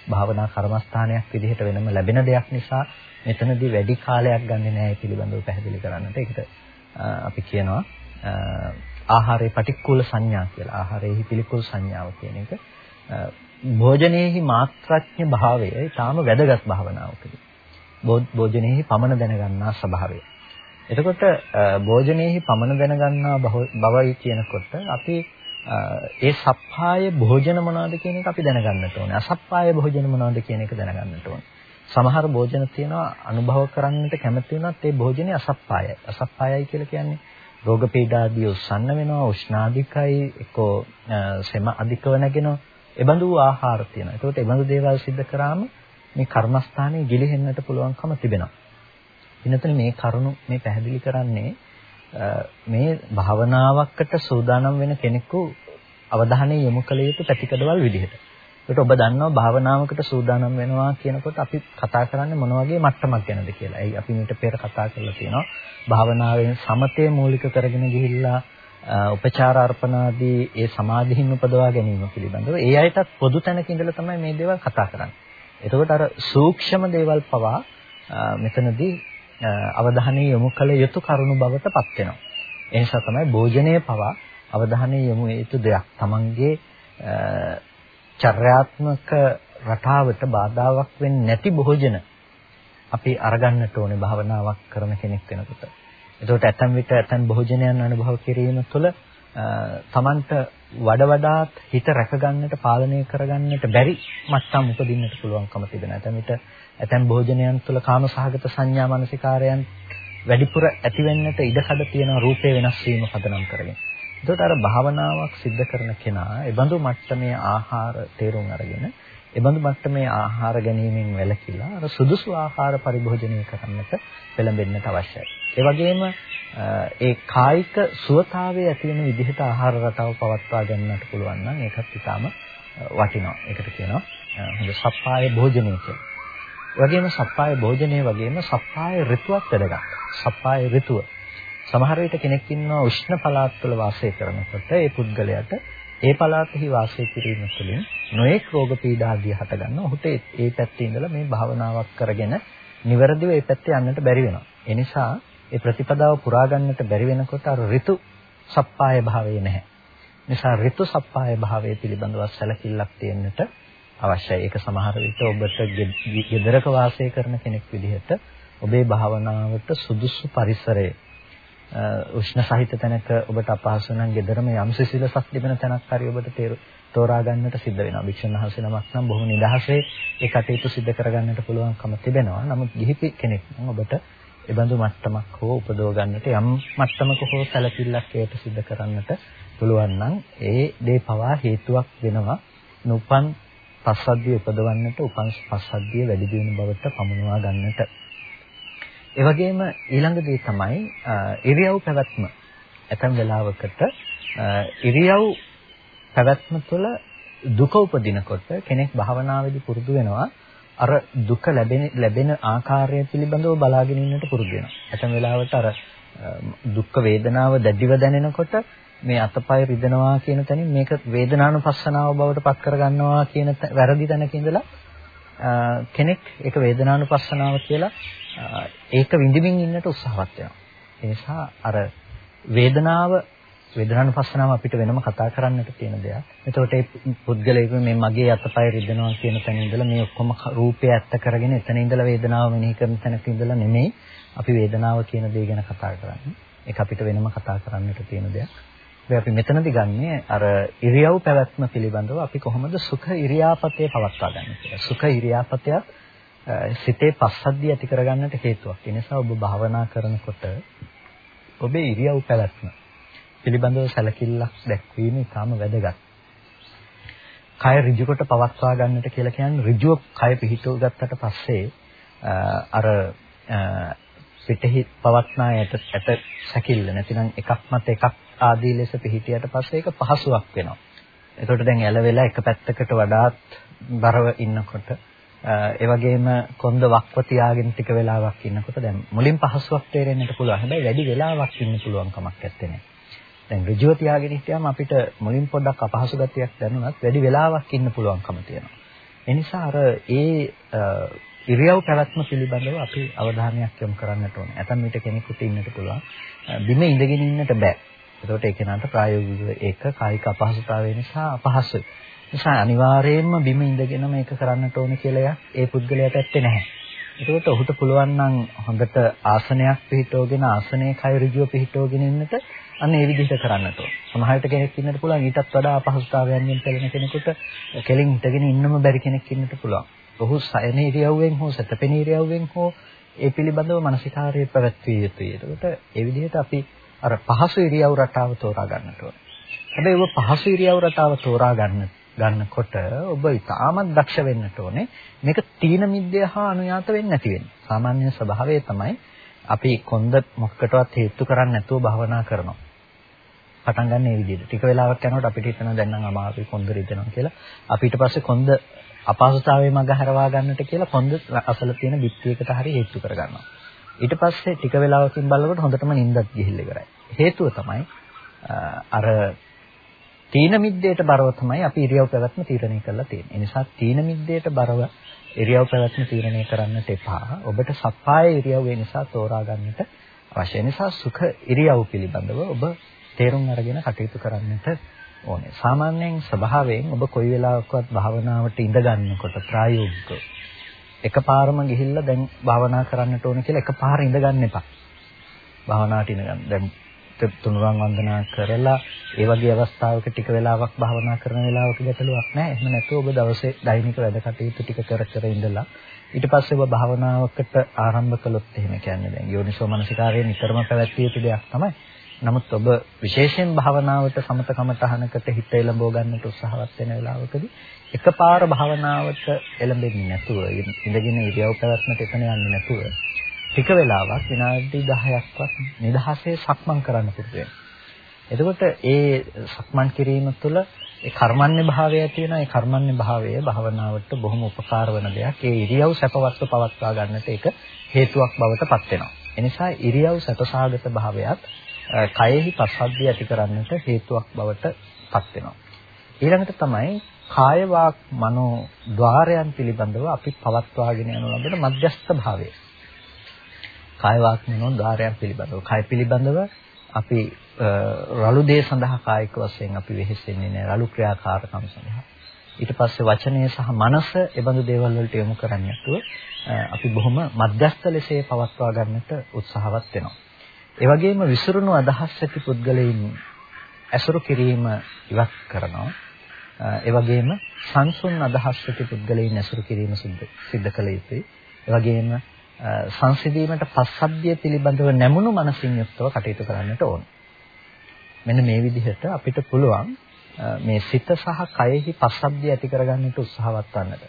භාවනා කර්මස්ථානයක් විදිහට වෙනම ලැබෙන දෙයක් නිසා මෙතනදී වැඩි කාලයක් ගන්නෙ නෑ පිළිබඳව පැහැදිලි කරන්නට. ඒකට අපි කියනවා ආහාරයේ පටික්කුල සංඥා කියලා. ආහාරයේහි පිළිකුල් සංඥාව කියන එක භෝජනයේහි මාත්‍රඥ භාවය ඊටාම වැදගත් භාවනාවකදී. භෝජනයේහි පමණ දැනගන්නා ස්වභාවය. එතකොට භෝජනයේහි පමණ දැනගන්නා බවයි කියනකොට අපි ඒ සප්පාය භෝජන මොනවද කියන එක අපි දැනගන්නට ඕනේ. අසප්පාය භෝජන මොනවද කියන එක දැනගන්නට ඕනේ. සමහර භෝජන තියෙනවා අනුභව කරන්නට කැමති වුණත් ඒ භෝජනේ අසප්පායයි. අසප්පායයි කියලා කියන්නේ රෝග පීඩාදී උස්සන්න වෙනවා උෂ්ණාධිකයි එක්කෝ සෙම අධිකව නැගෙනවා එබඳු ආහාර තියෙනවා. ඒකට එබඳු දේවල් සිද්ධ කරාම මේ කර්මස්ථානයේ ගිලිහෙන්නට පුළුවන්කම තිබෙනවා. එනතන මේ කරුණු මේ පැහැදිලි කරන්නේ මේ භාවනාවකට සූදානම් වෙන කෙනෙකු අවධානය යොමු කළ යුතු පැතිකඩවල් විදිහට. ඒකට ඔබ දන්නවා භාවනාවකට සූදානම් වෙනවා කියනකොට අපි කතා කරන්නේ මොන වගේ මට්ටමක් ගැනද කියලා. ඒ අපි මීට පෙර කතා කරලා තියෙනවා. භාවනාවෙන් සමතේ මූලික කරගෙන ගිහිල්ලා උපචාර අර්පණාදී ඒ සමාධිහින් උපදවා ගැනීම පිළිබඳව ඒ අයටත් පොදු තැනක ඉඳලා තමයි මේ දේවල් කතා කරන්නේ. එතකොට අර සූක්ෂම දේවල් පවා මෙතනදී අවධානය යොමු කළ යුතු කරුණු බවට පත් වෙනවා. ඒ නිසා තමයි භෝජනය පවා අවධානය යොමු යුතු දෙයක්. Tamange චර්යාත්මක රටාවට බාධාවක් වෙන්නේ නැති භෝජන අපි අරගන්නට ඕනේ භාවනාවක් කරන කෙනෙක් වෙනකොට. එතකොට ඇතම් විට ඇතම් භෝජනයන් අනුභව කිරීම තුළ තමන්ට වඩ වඩාත් හිත රැකගන්නට පාලනය කරගන්නට බැරි මට්ටම් උපදින්නට පුළුවන්කම තිබෙනවා. ඇතම් විට ඇතම් භෝජනයන් තුළ කාමසහගත සංඥා මානසිකාරයන් වැඩිපුර ඇති වෙන්නට ඉඩකඩ තියෙන රූපේ වෙනස් වීම පදනම් කරගෙන. එතකොට අර භාවනාවක් සිද්ධ කරන කෙනා ඒ බඳු මට්ටමේ ආහාර තේරුම් අරගෙන ඒ බඳු මට්ටමේ ආහාර ගැනීමෙන් වැළකීලා අර සුදුසු ආහාර පරිභෝජනය කරන්නට පෙළඹෙන්නට අවශ්‍යයි. ඒ වගේම ඒ කායික සුවතාවයේ ඇති වෙන විදිහට ආහාර රටාව පවත්වා ගන්නට පුළුවන් නම් ඒකත් ඊටාම වටිනවා. ඒකට කියනවා හොඳ සප්පාය භෝජනය කියලා. ඒ වගේම සප්පාය භෝජනයේ වගේම සප්පාය ඍතුවක් වැඩගත්. සප්පාය ඍතුව. සමහර විට කෙනෙක් ඉන්නවා උෂ්ණ පළාත්වල වාසය කරනකොට ඒ පුද්ගලයාට ඒ පළාතෙහි වාසය කිරීම තුළින් නොඑක් රෝග පීඩා ආදී හටගන්නවා. ඔහුට ඒ පැත්තේ ඉඳලා මේ භාවනාවක් කරගෙන නිවැරදිව ඒ පැත්තේ යන්නට බැරි වෙනවා. ඒ නිසා ඒ ප්‍රතිපදාව පුරා ගන්නට බැරි වෙනකොට අර ඍතු සප්පාය භාවය නැහැ. නිසා ඍතු සප්පාය භාවය පිළිබඳව සැලකිල්ලක් තියෙන්නට අවශ්‍යයි. ඒක සමහර විට ඔබට ගෙදරක වාසය කරන කෙනෙක් විදිහට ඔබේ භාවනාවට සුදුසු පරිසරය උෂ්ණ සහිත තැනක ඔබට අපහසු නම් ගෙදරම යම් සිසිලසක් තිබෙන තැනක් හරි ඔබට තෝරා ගන්නට සිද්ධ වෙනවා. භික්ෂුන් වහන්සේ නමක් නම් බොහොම නිදහසේ ඒ කටයුතු සිදු කරගන්නට පුළුවන්කම තිබෙනවා. නමුත් ගිහි කෙනෙක් නම් ඔබට ඒ බඳු මට්ටමක් හෝ උපදව ගන්නට යම් මට්ටමක හෝ සැලකිල්ලක් ඒකට සිදු කරන්නට පුළුවන් නම් ඒ දේ පවා හේතුවක් වෙනවා. නුපන් පස්සද්ධිය උපදවන්නට උපන් පස්සද්ධිය වැඩි දියුණු බවට පමුණවා ගන්නට. ඒ වගේම ඊළඟ දේ තමයි ඉරියව් පැවැත්ම. ඇතම් වෙලාවකට ඉරියව් පැවැත්ම තුළ දුක උපදිනකොට කෙනෙක් භාවනාවේදී පුරුදු වෙනවා අර දුක ලැබෙන ලැබෙන ආකාරය පිළිබඳව බලාගෙන ඉන්නට පුරුදු වෙනවා. ඇතම් වෙලාවට අර දුක් වේදනාව දැඩිව දැනෙනකොට මේ අතපය රිදෙනවා කියන තැනින් මේක වේදනානුපස්සනාව බවට පත් කරගන්නවා කියන වැරදි තැනක ඉඳලා කෙනෙක් ඒක වේදනානුපස්සනාව කියලා ඒක විඳින්මින් ඉන්නට උත්සාහවත් වෙනවා. ඒ නිසා අර වේදනාව වේදනානුපස්සනාව අපිට වෙනම කතා කරන්නට තියෙන දෙයක්. එතකොට ඒ පුද්ගලයෙකු මේ මගේ අතපය රිදෙනවා කියන තැන ඉඳලා මේ ඔක්කොම රූපය ඇත්ත කරගෙන එතන ඉඳලා වේදනාව මෙනෙහි කරන තැනක ඉඳලා නෙමෙයි අපි වේදනාව කියන දේ ගැන කතා කරන්නේ. ඒක අපිට වෙනම කතා කරන්නට තියෙන දෙයක්. ඉතින් අපි මෙතනදී ගන්නේ අර ඉරියව් පැවැත්ම පිළිබඳව අපි කොහොමද සුඛ ඉරියාපතේ පවත්වා ගන්න කියලා. සුඛ ඉරියාපතයක් සිතේ පස්සද්ධිය ඇති කරගන්නට හේතුවක්. ඒ නිසා ඔබ භාවනා කරනකොට ඔබේ ඉරියව් පැවැත්ම පිළිබඳව සැලකිල්ලක් දැක්වීම ඉතාම වැදගත්. කය ඍජු කොට පවත්වා ගන්නට කියලා කියන්නේ ඍජුව කය පිහිටව ගත්තට පස්සේ අර පිටෙහි පවත්නා යට ඇට සැකිල්ල නැතිනම් එකක් මත එකක් ආදී ලෙස පිහිටියට පස්සේ ඒක පහසුවක් වෙනවා. එතකොට දැන් ඇලවෙලා එක පැත්තකට වඩාත් බරව ඉන්නකොට ඒ වගේම කොන්ද වක්ව තියාගෙන ටික වෙලාවක් ඉන්නකොට දැන් මුලින් පහසුවක් තේරෙන්නට පුළුවන්. හැබැයි වැඩි වෙලාවක් ඉන්න පුළුවන් කමක් නැත්තේ. දැන් ඍජුව තියාගෙන හිටියාම අපිට මුලින් පොඩ්ඩක් අපහසු ගතියක් දැනුණත් වැඩි වෙලාවක් ඉන්න පුළුවන්කම තියෙනවා. ඒ නිසා අර ඒ ඉරියව් පැවැත්ම පිළිබඳව අපි අවධානයක් යොමු කරන්නට ඕනේ. ඇතන් විට කෙනෙකුට ඉන්නට පුළුවන්. බිම ඉඳගෙන ඉන්නට බෑ. ඒකට ඒ කෙනාට ප්‍රායෝගිකව ඒක කායික අපහසුතාවය නිසා අපහසුයි. නිසා අනිවාර්යයෙන්ම බිම ඉඳගෙන මේක කරන්නට ඕනේ කියලා ඒ පුද්ගලයාට ඇත්තේ නැහැ. ඒකට ඔහුට පුළුවන් නම් හොඳට ආසනයක් පිහිටවගෙන ආසනයේ කය ඍජුව පිහිටවගෙන ඉන්නට අන්න ඒ විදිහට කරන්නට ඕන. සමහරවිට කෙනෙක් ඉන්නට පුළුවන් ඊටත් වඩා අපහසුතාවයන්ගෙන් පෙළෙන කෙනෙකුට කෙලින් හිටගෙන ඉන්නම බැරි කෙනෙක් ඉන්නට පුළුවන්. ඔහු සයන ඉරියව්වෙන් හෝ සතපෙන ඉරියව්වෙන් හෝ ඒ පිළිබඳව මානසිකාර්යය පැවැත්විය යුතුයි. ඒකට ඒ විදිහට අපි අර පහසු ඉරියව් රටාව තෝරා ගන්නට ඕන. හැබැයි ඔබ පහසු ඉරියව් රටාව තෝරා ගන්න ගන්නකොට ඔබ ඉතාමත් දක්ෂ වෙන්නට ඕනේ. මේක තීන මිද්දය හා අනුයාත වෙන්නේ නැති වෙන්නේ. සාමාන්‍ය ස්වභාවය තමයි අපි කොන්ද මොකකටවත් හේතු කරන්නේ නැතුව භවනා කරනවා. පටන් ගන්න මේ විදිහට. ටික වෙලාවක් යනකොට අපිට හිතෙනවා දැන් නම් අමාරුයි කොන්ද රිදෙනවා කියලා. අපි ඊට පස්සේ කොන්ද අපහසුතාවයේ මඟ හරවා ගන්නට කියලා කොන්ද අසල තියෙන බිත්තියකට හරි හේතු කරගන්නවා. ඊට පස්සේ ටික වෙලාවකින් බලනකොට හොඳටම නිින්දක් ගිහිල්ලා ඉවරයි. හේතුව තමයි අර තීන මිද්දේට බරව තමයි අපි ඉරියව් පැවැත්ම තීරණය කරලා තියෙන්නේ. ඒ නිසා තීන මිද්දේට බරව ඉරියව් පැවැත්ම තීරණය කරන්නට එපා. ඔබට සප්පාය ඉරියව් ඒ නිසා තෝරා ගන්නට අවශ්‍ය. නිසා සුඛ ඉරියව් පිළිබඳව ඔබ තේරුම් අරගෙන කටයුතු කරන්නට ඕනේ. සාමාන්‍යයෙන් ස්වභාවයෙන් ඔබ කොයි වෙලාවකවත් භාවනාවට ඉඳ ගන්නකොට ප්‍රායෝගිකව එකපාරම ගිහිල්ලා දැන් භාවනා කරන්නට ඕන කියලා එකපාර ඉඳ ගන්න එපා. භාවනාවට ඉඳ ගන්න. දැන් තුනුරුවන් වන්දනා කරලා ඒ වගේ අවස්ථාවක ටික වෙලාවක් භාවනා කරන වෙලාවක ගැටලුවක් නැහැ. එහෙම නැතුව ඔබ දවසේ දෛනික වැඩ කටයුතු ටික කර කර ඉඳලා ඊට පස්සේ ඔබ භාවනාවකට ආරම්භ කළොත් එහෙම කියන්නේ දැන් යෝනිසෝ මනසිකාරයේ නිතරම පැවැත්විය යුතු දෙයක් තමයි. නමුත් ඔබ විශේෂයෙන් භාවනාවට සමතකම තහනකට හිත එළඹව ගන්නට උත්සාහවත් වෙන වෙලාවකදී එකපාර භාවනාවට එළඹෙන්නේ නැතුව ඉඳගෙන ඉරියව් පැවැත්මට එතන යන්නේ නැතුව ටික වෙලාවක් විනාඩි 10ක්වත් නිදහසේ සක්මන් කරන්න පුරුදු වෙනවා. එතකොට ඒ සක්මන් කිරීම තුළ ඒ කර්මන්නේ භාවය ඇති වෙනවා. ඒ කර්මන්නේ භාවය භාවනාවට බොහොම උපකාර වන දෙයක්. ඒ ඉරියව් සැපවත්ව පවත්වා ගන්නට ඒක හේතුවක් බවට පත් වෙනවා. එනිසා ඉරියව් සැපසහගත භාවයත් කයෙහි පස්සද්ධිය ඇති කරන්නට හේතුවක් බවට පත් වෙනවා. ඊළඟට තමයි කාය වාක් මනෝ ద్వාරයන් පිළිබඳව අපි පවත්වාගෙන යන ලබන මධ්‍යස්ථ භාවය. කාය වාක් මනෝ ద్వාරයන් පිළිබඳව කය පිළිබඳව අපි රළු දේ සඳහා කායික වශයෙන් අපි වෙහෙසෙන්නේ නැහැ රළු ක්‍රියාකාරකම් සඳහා. ඊට පස්සේ වචනය සහ මනස එබඳු දේවල් වලට යොමු කරන්නේ නැතුව අපි බොහොම මධ්‍යස්ථ ලෙසේ පවත්වා ගන්නට උත්සාහවත් වෙනවා. ඒ වගේම විසිරුණු අදහස් ඇති පුද්ගලයන් ඇසුරු කිරීම ඉවත් කරනවා. ඒ වගේම සංසුන් අදහස් ඇති පුද්ගලයන් ඇසුරු කිරීම සිද්ධ කළ යුතුයි. ඒ වගේම සංසිඳීමට පස්සද්ධිය පිළිබඳව නැමුණු මනසින් යුක්තව කටයුතු කරන්නට ඕන. මෙන්න මේ විදිහට අපිට පුළුවන් මේ සිත සහ කයෙහි පස්සද්ධිය ඇති කරගන්නට උත්සාහවත් වන්නට.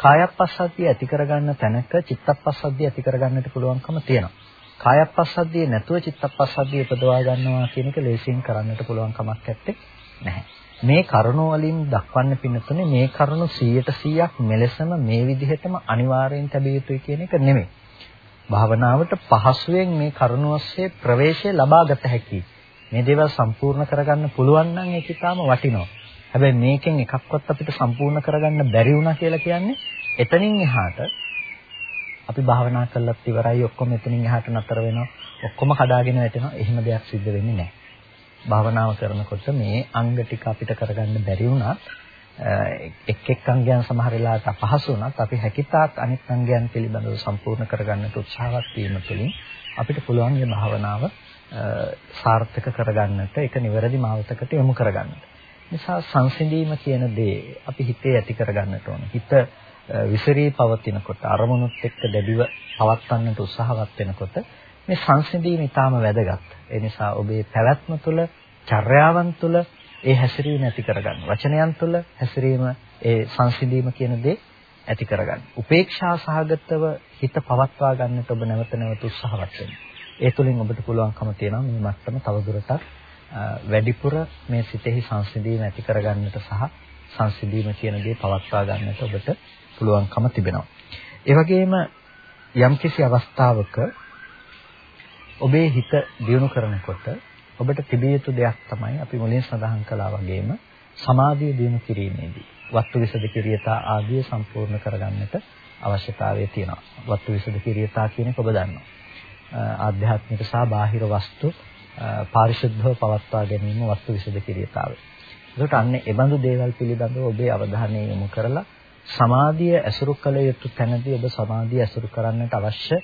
කායපස්සද්ධිය ඇති කරගන්න තැනක චිත්තපස්සද්ධිය ඇති කරගන්නට පුළුවන්කම තියෙනවා. කායපස්සද්ධිය නැතුව චිත්තපස්සද්ධිය උපදවා ගන්නවා කියන එක ලේසියෙන් කරන්නට පුළුවන් කමක් නැත්තේ නැහැ. මේ කරුණෝ වලින් දක්වන්න පින්නතුනේ මේ කරුණු 100%ක් මෙලෙසම මේ විදිහටම අනිවාර්යෙන් ලැබිය යුතුයි කියන එක නෙමෙයි. භාවනාවට පහසුවෙන් මේ කරුණ ඔස්සේ ප්‍රවේශය ලබාගත හැකියි. මේ දේවල් සම්පූර්ණ කරගන්න පුළුවන් නම් ඒක ඉතාම වටිනවා. හැබැයි මේකෙන් එකක්වත් අපිට සම්පූර්ණ කරගන්න බැරි වුණා කියලා කියන්නේ එතනින් එහාට අපි භාවනා කළත් ඉවරයි ඔක්කොම එතනින් එහාට නතර වෙනවා. ඔක්කොම කඩාගෙන වැටෙනවා. එහෙම දෙයක් සිද්ධ වෙන්නේ නැහැ. භාවනාව කරනකොට මේ අංග ටික අපිට කරගන්න බැරි වුණත් එක් එක් අංගයන් සමහර වෙලාවට අපහසු වුණත් අපි හැකිතාක් අනිත් අංගයන් පිළිබඳව සම්පූර්ණ කරගන්නට උත්සාහවත් වීම තුළින් අපිට පුළුවන් මේ භාවනාව සාර්ථක කරගන්නට ඒක නිවැරදි මාවතකට යොමු කරගන්නට. නිසා සංසිඳීම කියන දේ අපි හිතේ ඇති කරගන්නට ඕන. හිත විසිරී පවතිනකොට අරමුණුත් එක්ක දැඩිව පවත්වන්නට උත්සාහවත් වෙනකොට මේ සංසිඳීම ඊටාම වැදගත්. ඒ නිසා ඔබේ පැවැත්ම තුළ, චර්යාවන් තුළ ඒ හැසිරීම ඇති කරගන්න. වචනයන් තුළ හැසිරීම ඒ සංසිඳීම කියන දේ ඇති කරගන්න. උපේක්ෂා සහගතව හිත පවත්වා ගන්නට ඔබ නැවත නැවත උත්සාහවත් වෙන්න. ඒ තුළින් ඔබට පුළුවන්කම තියෙනවා මේ මට්ටම තවදුරටත් වැඩිපුර මේ සිතෙහි සංසිඳීම ඇති කරගන්නට සහ සංසිඳීම කියන දේ පවත්වා ගන්නට ඔබට පුළුවන්කම තිබෙනවා. ඒ වගේම යම්කිසි අවස්ථාවක ඔබේ හිත දියුණු කරනකොට ඔබට තිබිය යුතු දෙයක් තමයි අපි මුලින් සඳහන් කළා වගේම සමාධිය දිනු කිරීමේදී වස්තු විසද කිරියතා ආදිය සම්පූර්ණ කරගන්නට අවශ්‍යතාවය තියෙනවා. වස්තු විසද කිරියතා කියන එක ඔබ දන්නවා. ආධ්‍යාත්මික සහ බාහිර වස්තු පාරිශුද්ධව පවත්වා ගැනීම වස්තු විසද කිරියතාවය. ඒකට අන්න ඒ බඳු දේවල් පිළිබඳව ඔබේ අවධානය යොමු කරලා සමාධිය ඇසුරු කළ යුතු තැනදී ඔබ සමාධිය ඇසුරු කරන්නට අවශ්‍ය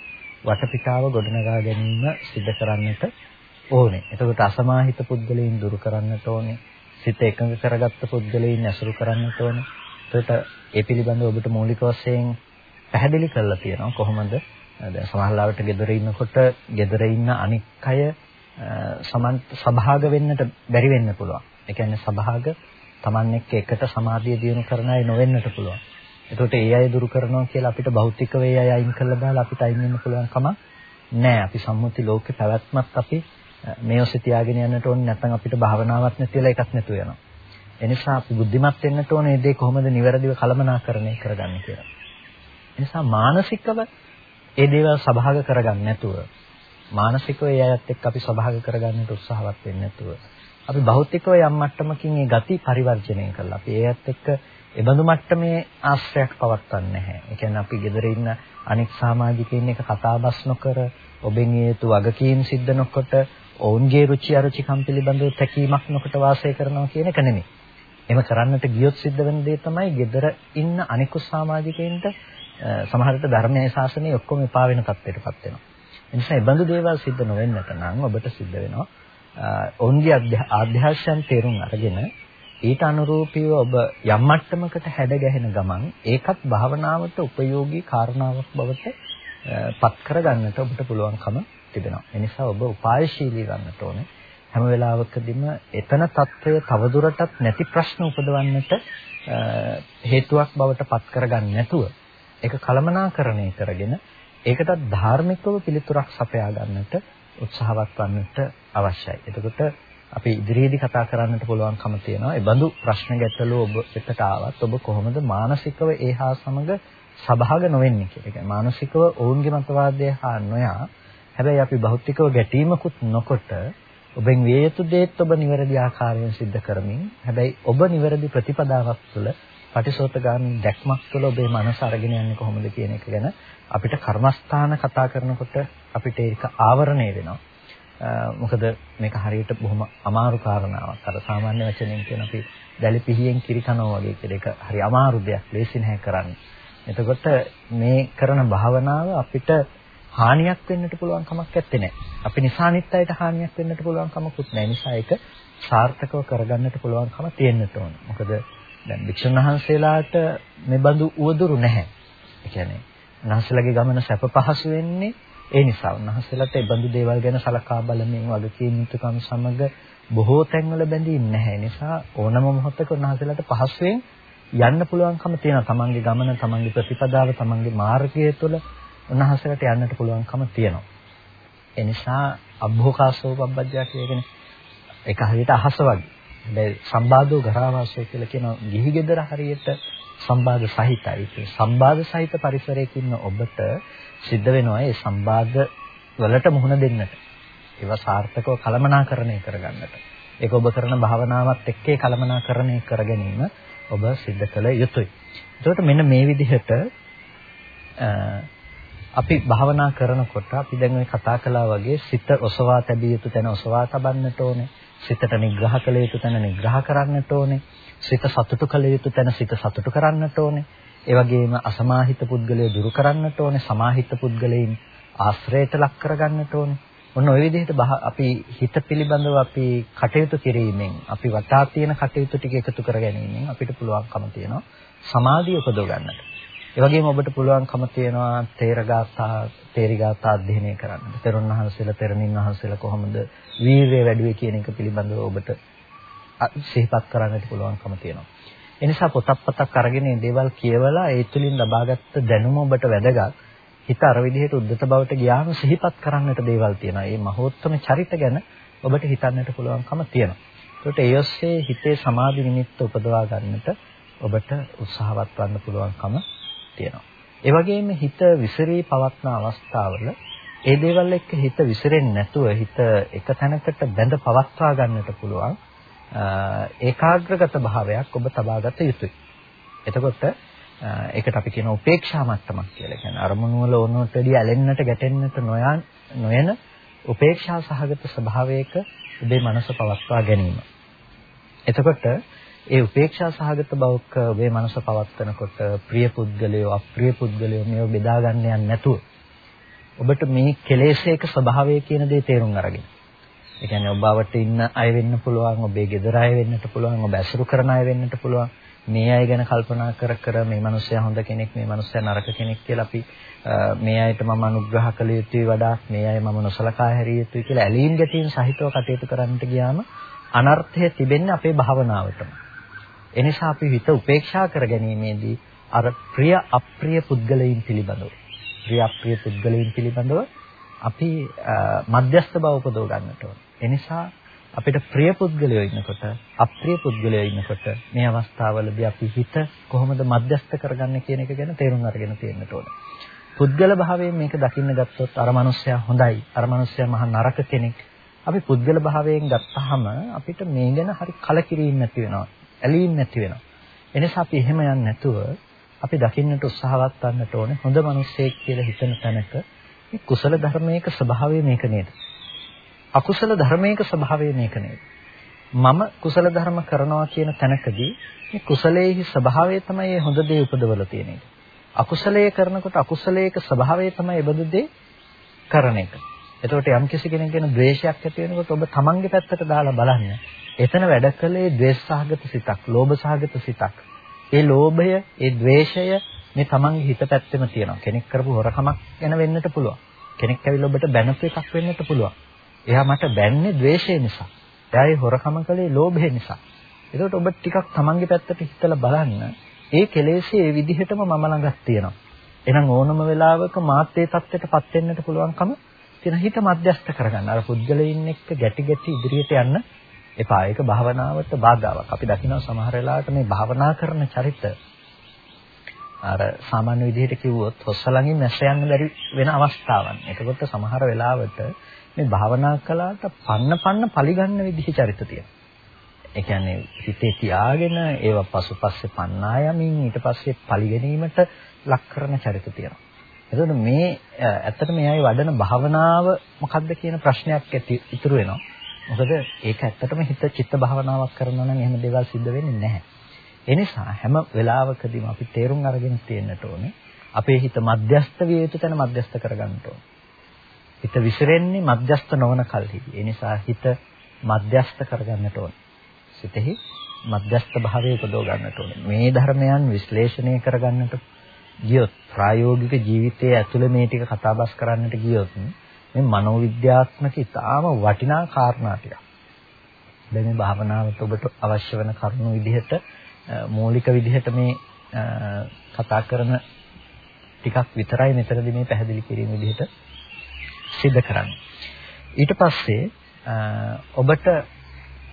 වටපිටාව ගොඩනගා ගැනීම සිදු කරන්නට ඕනේ. එතකොට අසමාහිත පුද්ගලයන් දුරු කරන්නට ඕනේ. සිත එකඟ කරගත්ත පුද්ගලයන් ඇසුරු කරන්නට ඕනේ. එතකොට ඒ පිළිබඳව ඔබට මූලික වශයෙන් පැහැදිලි කරලා තියෙනවා කොහොමද දැන් සමහරවිට ගෙදර ඉන්නකොට ගෙදර ඉන්න අනික් අය සමන් සභාග වෙන්නට බැරි වෙන්න පුළුවන්. ඒ කියන්නේ සභාග Taman එක්ක එකට සමාධිය දියුණු කරන අය නොවෙන්නට පුළුවන්. එතකොට ඒ අය දුරු කරනවා කියලා අපිට භෞතික වේ අය අයින් කරලා දාලා අපිට අයින් වෙන්න පුළුවන් කම නැහැ. අපි සම්මුති ලෝකේ පැවැත්මක් අපි මේ ඔස්සේ තියාගෙන යන්නට ඕනේ නැත්නම් අපිට භාවනාවක් නැතිලා එකක් නැතුව යනවා. එනිසා අපි බුද්ධිමත් වෙන්නට ඕනේ මේ දේ කොහොමද නිවැරදිව කළමනාකරණය කරගන්නේ කියලා. එනිසා මානසිකව ඒ දේවල් සභාග කරගන්න නැතුව මානසිකව ඒ අයත් එක්ක අපි සභාග කරගන්නට උත්සාහවත් වෙන්නේ නැතුව අපි භෞතිකව යම් මට්ටමකින් ඒ ගති පරිවර්ජනය කරලා අපි ඒත් එක්ක එබඳු මට්ටමේ ආශ්‍රයක් පවත්වන්නේ නැහැ. ඒ කියන්නේ අපි ගෙදර ඉන්න අනෙක් සමාජිකයින් එක කතාබස් නොකර ඔබෙන් ඒ යුතු වගකීම් සිද්ධ නොකොට ඔවුන්ගේ රුචි අරුචිකම් පිළිබඳව තැකීමක් නොකොට වාසය කරනවා කියන එක නෙමෙයි. එහෙම කරන්නට ගියොත් සිද්ධ වෙන දේ තමයි gedara ඉන්න අනිකුත් සමාජිකයින්ට සමහරට ධර්මයේ ශාසනය ඔක්කොම එපා වෙන තත්ත්වයටපත් වෙනවා. ඒ නිසා මේ බඳු දේවල් සිද්ධ නොවෙන්නට නම් ඔබට සිද්ධ වෙනවා ඔවුන්ගේ ආධ්‍යාශයන් තේරුම් අරගෙන ඊට අනුරූපීව ඔබ යම් මට්ටමකට හැඩ ගැහෙන ගමන් ඒකත් භාවනාවට උපයෝගී කාරණාවක් බවට පත් කරගන්නට ඔබට පුළුවන්කම තිබෙනවා. ඒ නිසා ඔබ උපායශීලී වන්නට ඕනේ. හැම වෙලාවකදීම එතන తত্ত্বය තවදුරටත් නැති ප්‍රශ්න උපදවන්නට හේතුවක් බවට පත් කරගන්න නැතුව ඒක කලමනාකරණය කරගෙන ඒකටත් ධාර්මිකව පිළිතුරක් සපයා ගන්නට උත්සාහවත් වන්නට අවශ්‍යයි. එතකොට අපි ඉදිරියේදී කතා කරන්නට පුළුවන්කම තියෙනවා. ඒ බඳු ප්‍රශ්න ගැටලු ඔබ වෙතට ආවත් ඔබ කොහොමද මානසිකව ඒහා සමග සබහාග නොවෙන්නේ කියලා. ඒ කියන්නේ මානසිකව ඔවුන්ගේ මතවාදය හා නොයා හැබැයි අපි භෞතිකව ගැටීමකුත් නොකොට ඔබෙන් විය යුතු දේත් ඔබ නිවැරදි ආකාරයෙන් සිද්ධ කරමින් හැබැයි ඔබ නිවැරදි ප්‍රතිපදාවක් තුළ පටිසෝතගාමී දැක්මක් තුළ ඔබේ මනස අරගෙන යන්නේ කොහොමද කියන එක ගැන අපිට කර්මස්ථාන කතා කරනකොට අපිට ඒක ආවරණය වෙනවා. මොකද මේක හරියට බොහොම අමාරු කාරණාවක්. අර සාමාන්‍ය වචනෙන් කියන අපි දැලි පිහියෙන් කිරි කනවා වගේ කියලා ඒක හරි අමාරු දෙයක්. ලේසි නැහැ කරන්න. එතකොට මේ කරන භාවනාව අපිට හානියක් වෙන්නට පුළුවන් කමක් නැත්තේ නෑ. අපි නිසානිත් අයට හානියක් වෙන්නට පුළුවන් කමකුත් නෑ. නිසා ඒක සාර්ථකව කරගන්නට පුළුවන්කම තියෙන්නට ඕන. මොකද දැන් වික්ෂුන් වහන්සේලාට මේ බඳු උවදුරු නැහැ. ඒ කියන්නේ උන්වහන්සේලාගේ ගමන සැප පහසු වෙන්නේ ඒ නිසා උන්වහන්සේලාට ඒ බඳු දේවල් ගැන සලකා බලමින් වගකීම් යුතුකම් සමග බොහෝ තැන්වල බැඳී නැහැ. නිසා ඕනම මොහොතක උන්වහන්සේලාට පහසුවෙන් යන්න පුළුවන්කම තියෙනවා. තමන්ගේ ගමන, තමන්ගේ ප්‍රතිපදාව, තමන්ගේ මාර්ගය තුළ උන්වහන්සේලාට යන්නට පුළුවන්කම තියෙනවා. ඒ නිසා අභෝකාසෝ පබ්බජ්ජා කියන්නේ ඒක හරියට අහස වගේ. හැබැයි සම්බාධෝ ගරාවාසෝ කියලා කියන ගිහි ගෙදර හරියට සම්බාධ සහිතයි. ඒ සම්බාධ සහිත පරිසරයක ඉන්න ඔබට සිද්ධ වෙනවා ඒ සම්බාධ වලට මුහුණ දෙන්නට. ඒවා සාර්ථකව කළමනාකරණය කරගන්නට. ඒක ඔබ කරන භාවනාවත් එක්කේ කළමනාකරණය කර ගැනීම ඔබ සිද්ධ කළ යුතුයි. එතකොට මෙන්න මේ විදිහට අපි භාවනා කරනකොට අපි දැන් ওই කතා කළා වගේ සිත ඔසවා තැබිය යුතු තැන ඔසවා තබන්නට ඕනේ. සිතට නිග්‍රහ කළ යුතු තැන නිග්‍රහ කරන්නට ඕනේ. සිත සතුටු කළ යුතු තැන සිත සතුටු කරන්නට ඕනේ. ඒ වගේම අසමාහිත පුද්ගලයා දුරු කරන්නට ඕනේ. සමාහිත පුද්ගලයන් ආශ්‍රයයට ලක් කරගන්නට ඕනේ. ඔන්න ওই විදිහට අපි හිත පිළිබඳව අපි කටයුතු කිරීමෙන් අපි වටා තියෙන කටයුතු ටික එකතු කර ගැනීමෙන් අපිට පුළුවන්කම තියෙනවා සමාධිය උපදව ගන්නට. ඒ වගේම ඔබට පුළුවන්කම තියෙනවා තේරගාථා තේරිගාථා අධ්‍යයනය කරන්න. තෙරුන් වහන්සේලා තෙරණින් වහන්සේලා කොහොමද වීරිය වැඩිවේ කියන එක පිළිබඳව ඔබට සිහිපත් කරන්නට පුළුවන්කම තියෙනවා. ඒ නිසා පොතක් පතක් අරගෙන මේ දේවල් කියවලා ඒ තුලින් ලබාගත් දැනුම ඔබට වැදගත්. හිත අර විදිහට උද්දත බවට ගියාම සිහිපත් කරන්නට දේවල් තියෙනවා. මේ මහෝත්තම චරිත ගැන ඔබට හිතන්නට පුළුවන්කම තියෙනවා. ඒකට ඒ ඔස්සේ හිතේ සමාධි නිමිත්ත උපදවා ගන්නට ඔබට උත්සාහවත් වන්න පුළුවන්කම තියෙනවා. ඒ වගේම හිත විසිරී පවත්න අවස්ථාවල ඒ දේවල් එක්ක හිත විසිරෙන්නේ නැතුව හිත එක තැනකට බැඳ පවත්වා ගන්නට පුළුවන් ඒකාග්‍රගත භාවයක් ඔබ තබාගත යුතුයි. එතකොට ඒකට අපි කියන උපේක්ෂා මට්ටමක් කියලා. කියන්නේ අරමුණු වල ඕනොටදී ඇලෙන්නට ගැටෙන්නට නොයන් නොයන උපේක්ෂා සහගත ස්වභාවයක ඔබේ මනස පවත්වා ගැනීම. එතකොට ඒ උපේක්ෂා සහගත බවක ඔබේ මනස පවත්වනකොට ප්‍රිය පුද්ගලයෝ අප්‍රිය පුද්ගලයෝ මේව බෙදා ගන්න යන්නේ නැතුව ඔබට මේ කෙලෙසේක ස්වභාවය කියන දේ තේරුම් අරගෙන. ඒ කියන්නේ ඔබ අවට ඉන්න අය වෙන්න පුළුවන්, ඔබේ ගෙදර අය වෙන්නට පුළුවන්, ඔබ ඇසුරු කරන අය වෙන්නට පුළුවන්. මේ අය ගැන කල්පනා කර කර මේ මිනිස්සයා හොඳ කෙනෙක්, මේ මිනිස්සයා නරක කෙනෙක් කියලා අපි මේ අයට මම අනුග්‍රහ කළ යුතුයි වඩා මේ අය මම නොසලකා හැරිය යුතුයි කියලා ඇලීම් ගැටීම් සහිතව කටයුතු කරන්නට ගියාම අනර්ථය තිබෙන්නේ අපේ භාවනාවටම. එනිසා අපි හිත උපේක්ෂා කර ගැනීමේදී අර ප්‍රිය අප්‍රිය පුද්ගලයන් පිළිබඳව ප්‍රිය අප්‍රිය පුද්ගලයන් පිළිබඳව අපි මධ්‍යස්ථ බව උපදව ගන්නට ඕන. එනිසා අපිට ප්‍රිය පුද්ගලයෝ ඉන්නකොට අප්‍රිය පුද්ගලයෝ ඉන්නකොට මේ අවස්ථාවවලදී අපි හිත කොහොමද මධ්‍යස්ථ කරගන්නේ කියන එක ගැන තේරුම් අරගෙන තියෙන්නට ඕන. පුද්ගල භාවයෙන් මේක දකින්න ගත්තොත් අර මනුස්සයා හොඳයි, අර මනුස්සයා මහා නරක කෙනෙක්. අපි පුද්ගල භාවයෙන් ගත්තාම අපිට මේ ගැන හරි කලකිරීම නැති වෙනවා. ඇලීම් නැති වෙනවා. එනිසා අපි එහෙම යන්නේ නැතුව අපි දකින්නට උත්සාහවත් වන්නට ඕනේ හොඳ මිනිසෙක් කියලා හිතන තැනක මේ කුසල ධර්මයක ස්වභාවය මේක නේද? අකුසල ධර්මයක ස්වභාවය මේක නේද? මම කුසල ධර්ම කරනවා කියන තැනකදී මේ කුසලයේ ස්වභාවය තමයි මේ හොඳ දේ උපදවල තියෙන එක. අකුසලයේ කරනකොට අකුසලයක ස්වභාවය තමයි බඳු දේ කරන එක. එතකොට යම් කිසි කෙනෙක් ගැන ද්වේෂයක් ඇති වෙනකොට ඔබ තමන්ගේ පැත්තට දාලා බලන්න. එතන වැඩ කළේ ද්වේෂසහගත සිතක්, ලෝභසහගත සිතක්. ඒ ලෝභය, ඒ ද්වේෂය මේ තමන්ගේ හිත පැත්තෙම තියෙනවා. කෙනෙක් කරපු හොරකමක් ගැන වෙන්නට පුළුවන්. කෙනෙක් ඇවිල්ලා ඔබට බැනපු එකක් වෙන්නට පුළුවන්. එයා මට බැන්නේ ද්වේෂය නිසා. එයා ඒ හොරකම කළේ ලෝභය නිසා. ඒකට ඔබ ටිකක් තමන්ගේ පැත්තට හිතලා බලන්න. ඒ කෙලෙසේ ඒ විදිහටම මම ළඟක් තියෙනවා. එහෙනම් ඕනම වෙලාවක මාත් ඒ தත්ත්වයටපත් වෙන්නට පුළුවන්කම තියෙන හිත මධ්‍යස්ත කරගන්න. අර පුද්ගලයින් එක්ක ගැටි ගැටි ඉදිරියට යන්න එපා. ඒක භාවනාවට බාධාවක්. අපි දකිනවා සමහර වෙලාවට මේ භාවනා කරන චරිත අර සාමාන්‍ය විදිහට කිව්වොත් හොස්සලඟින් නැස යන්න බැරි වෙන අවස්ථාවන්. එතකොට සමහර වෙලාවට මේ භාවනා කළාට පන්න පන්න පරිගන්න විදිහ චරිත තියෙනවා. ඒ කියන්නේ හිතේ තියාගෙන ඒව පසුපස්සේ පන්නා යමින් ඊට පස්සේ පරිගැනීමට ලක් කරන චරිත තියෙනවා. එතකොට මේ ඇත්තට මේ අය වඩන භාවනාව මොකක්ද කියන ප්‍රශ්නයක් ඉතුරු වෙනවා. මොකද ඒක ඇත්තටම හිත චිත්ත භාවනාවක් කරනවා නම් එහෙම දේවල් සිද්ධ වෙන්නේ නැහැ. ඒ නිසා හැම වෙලාවකදීම අපි තේරුම් අරගෙන තියෙන්නට ඕනේ අපේ හිත මධ්‍යස්ත විය යුතු තැන මධ්‍යස්ත කරගන්න ඕනේ. හිත විසිරෙන්නේ මධ්‍යස්ත නොවන කල්හි. ඒ නිසා හිත මධ්‍යස්ත කරගන්නට ඕනේ. සිතෙහි මධ්‍යස්ත භාවය උපදව ගන්නට ඕනේ. මේ ධර්මයන් විශ්ලේෂණය කරගන්නට ගියොත් ප්‍රායෝගික ජීවිතයේ ඇතුළේ මේ ටික කතාබස් කරන්නට ගියොත් මේ මනෝවිද්‍යාත්මක ඉතාම වටිනා කාරණා ටිකක්. දැන් මේ භාවනාවට ඔබට අවශ්‍ය වෙන කරුණු විදිහට මූලික විදිහට මේ කතා කරන ටිකක් විතරයි මෙතනදී මේ පැහැදිලි කිරීම විදිහට සිද්ධ කරන්නේ. ඊට පස්සේ ඔබට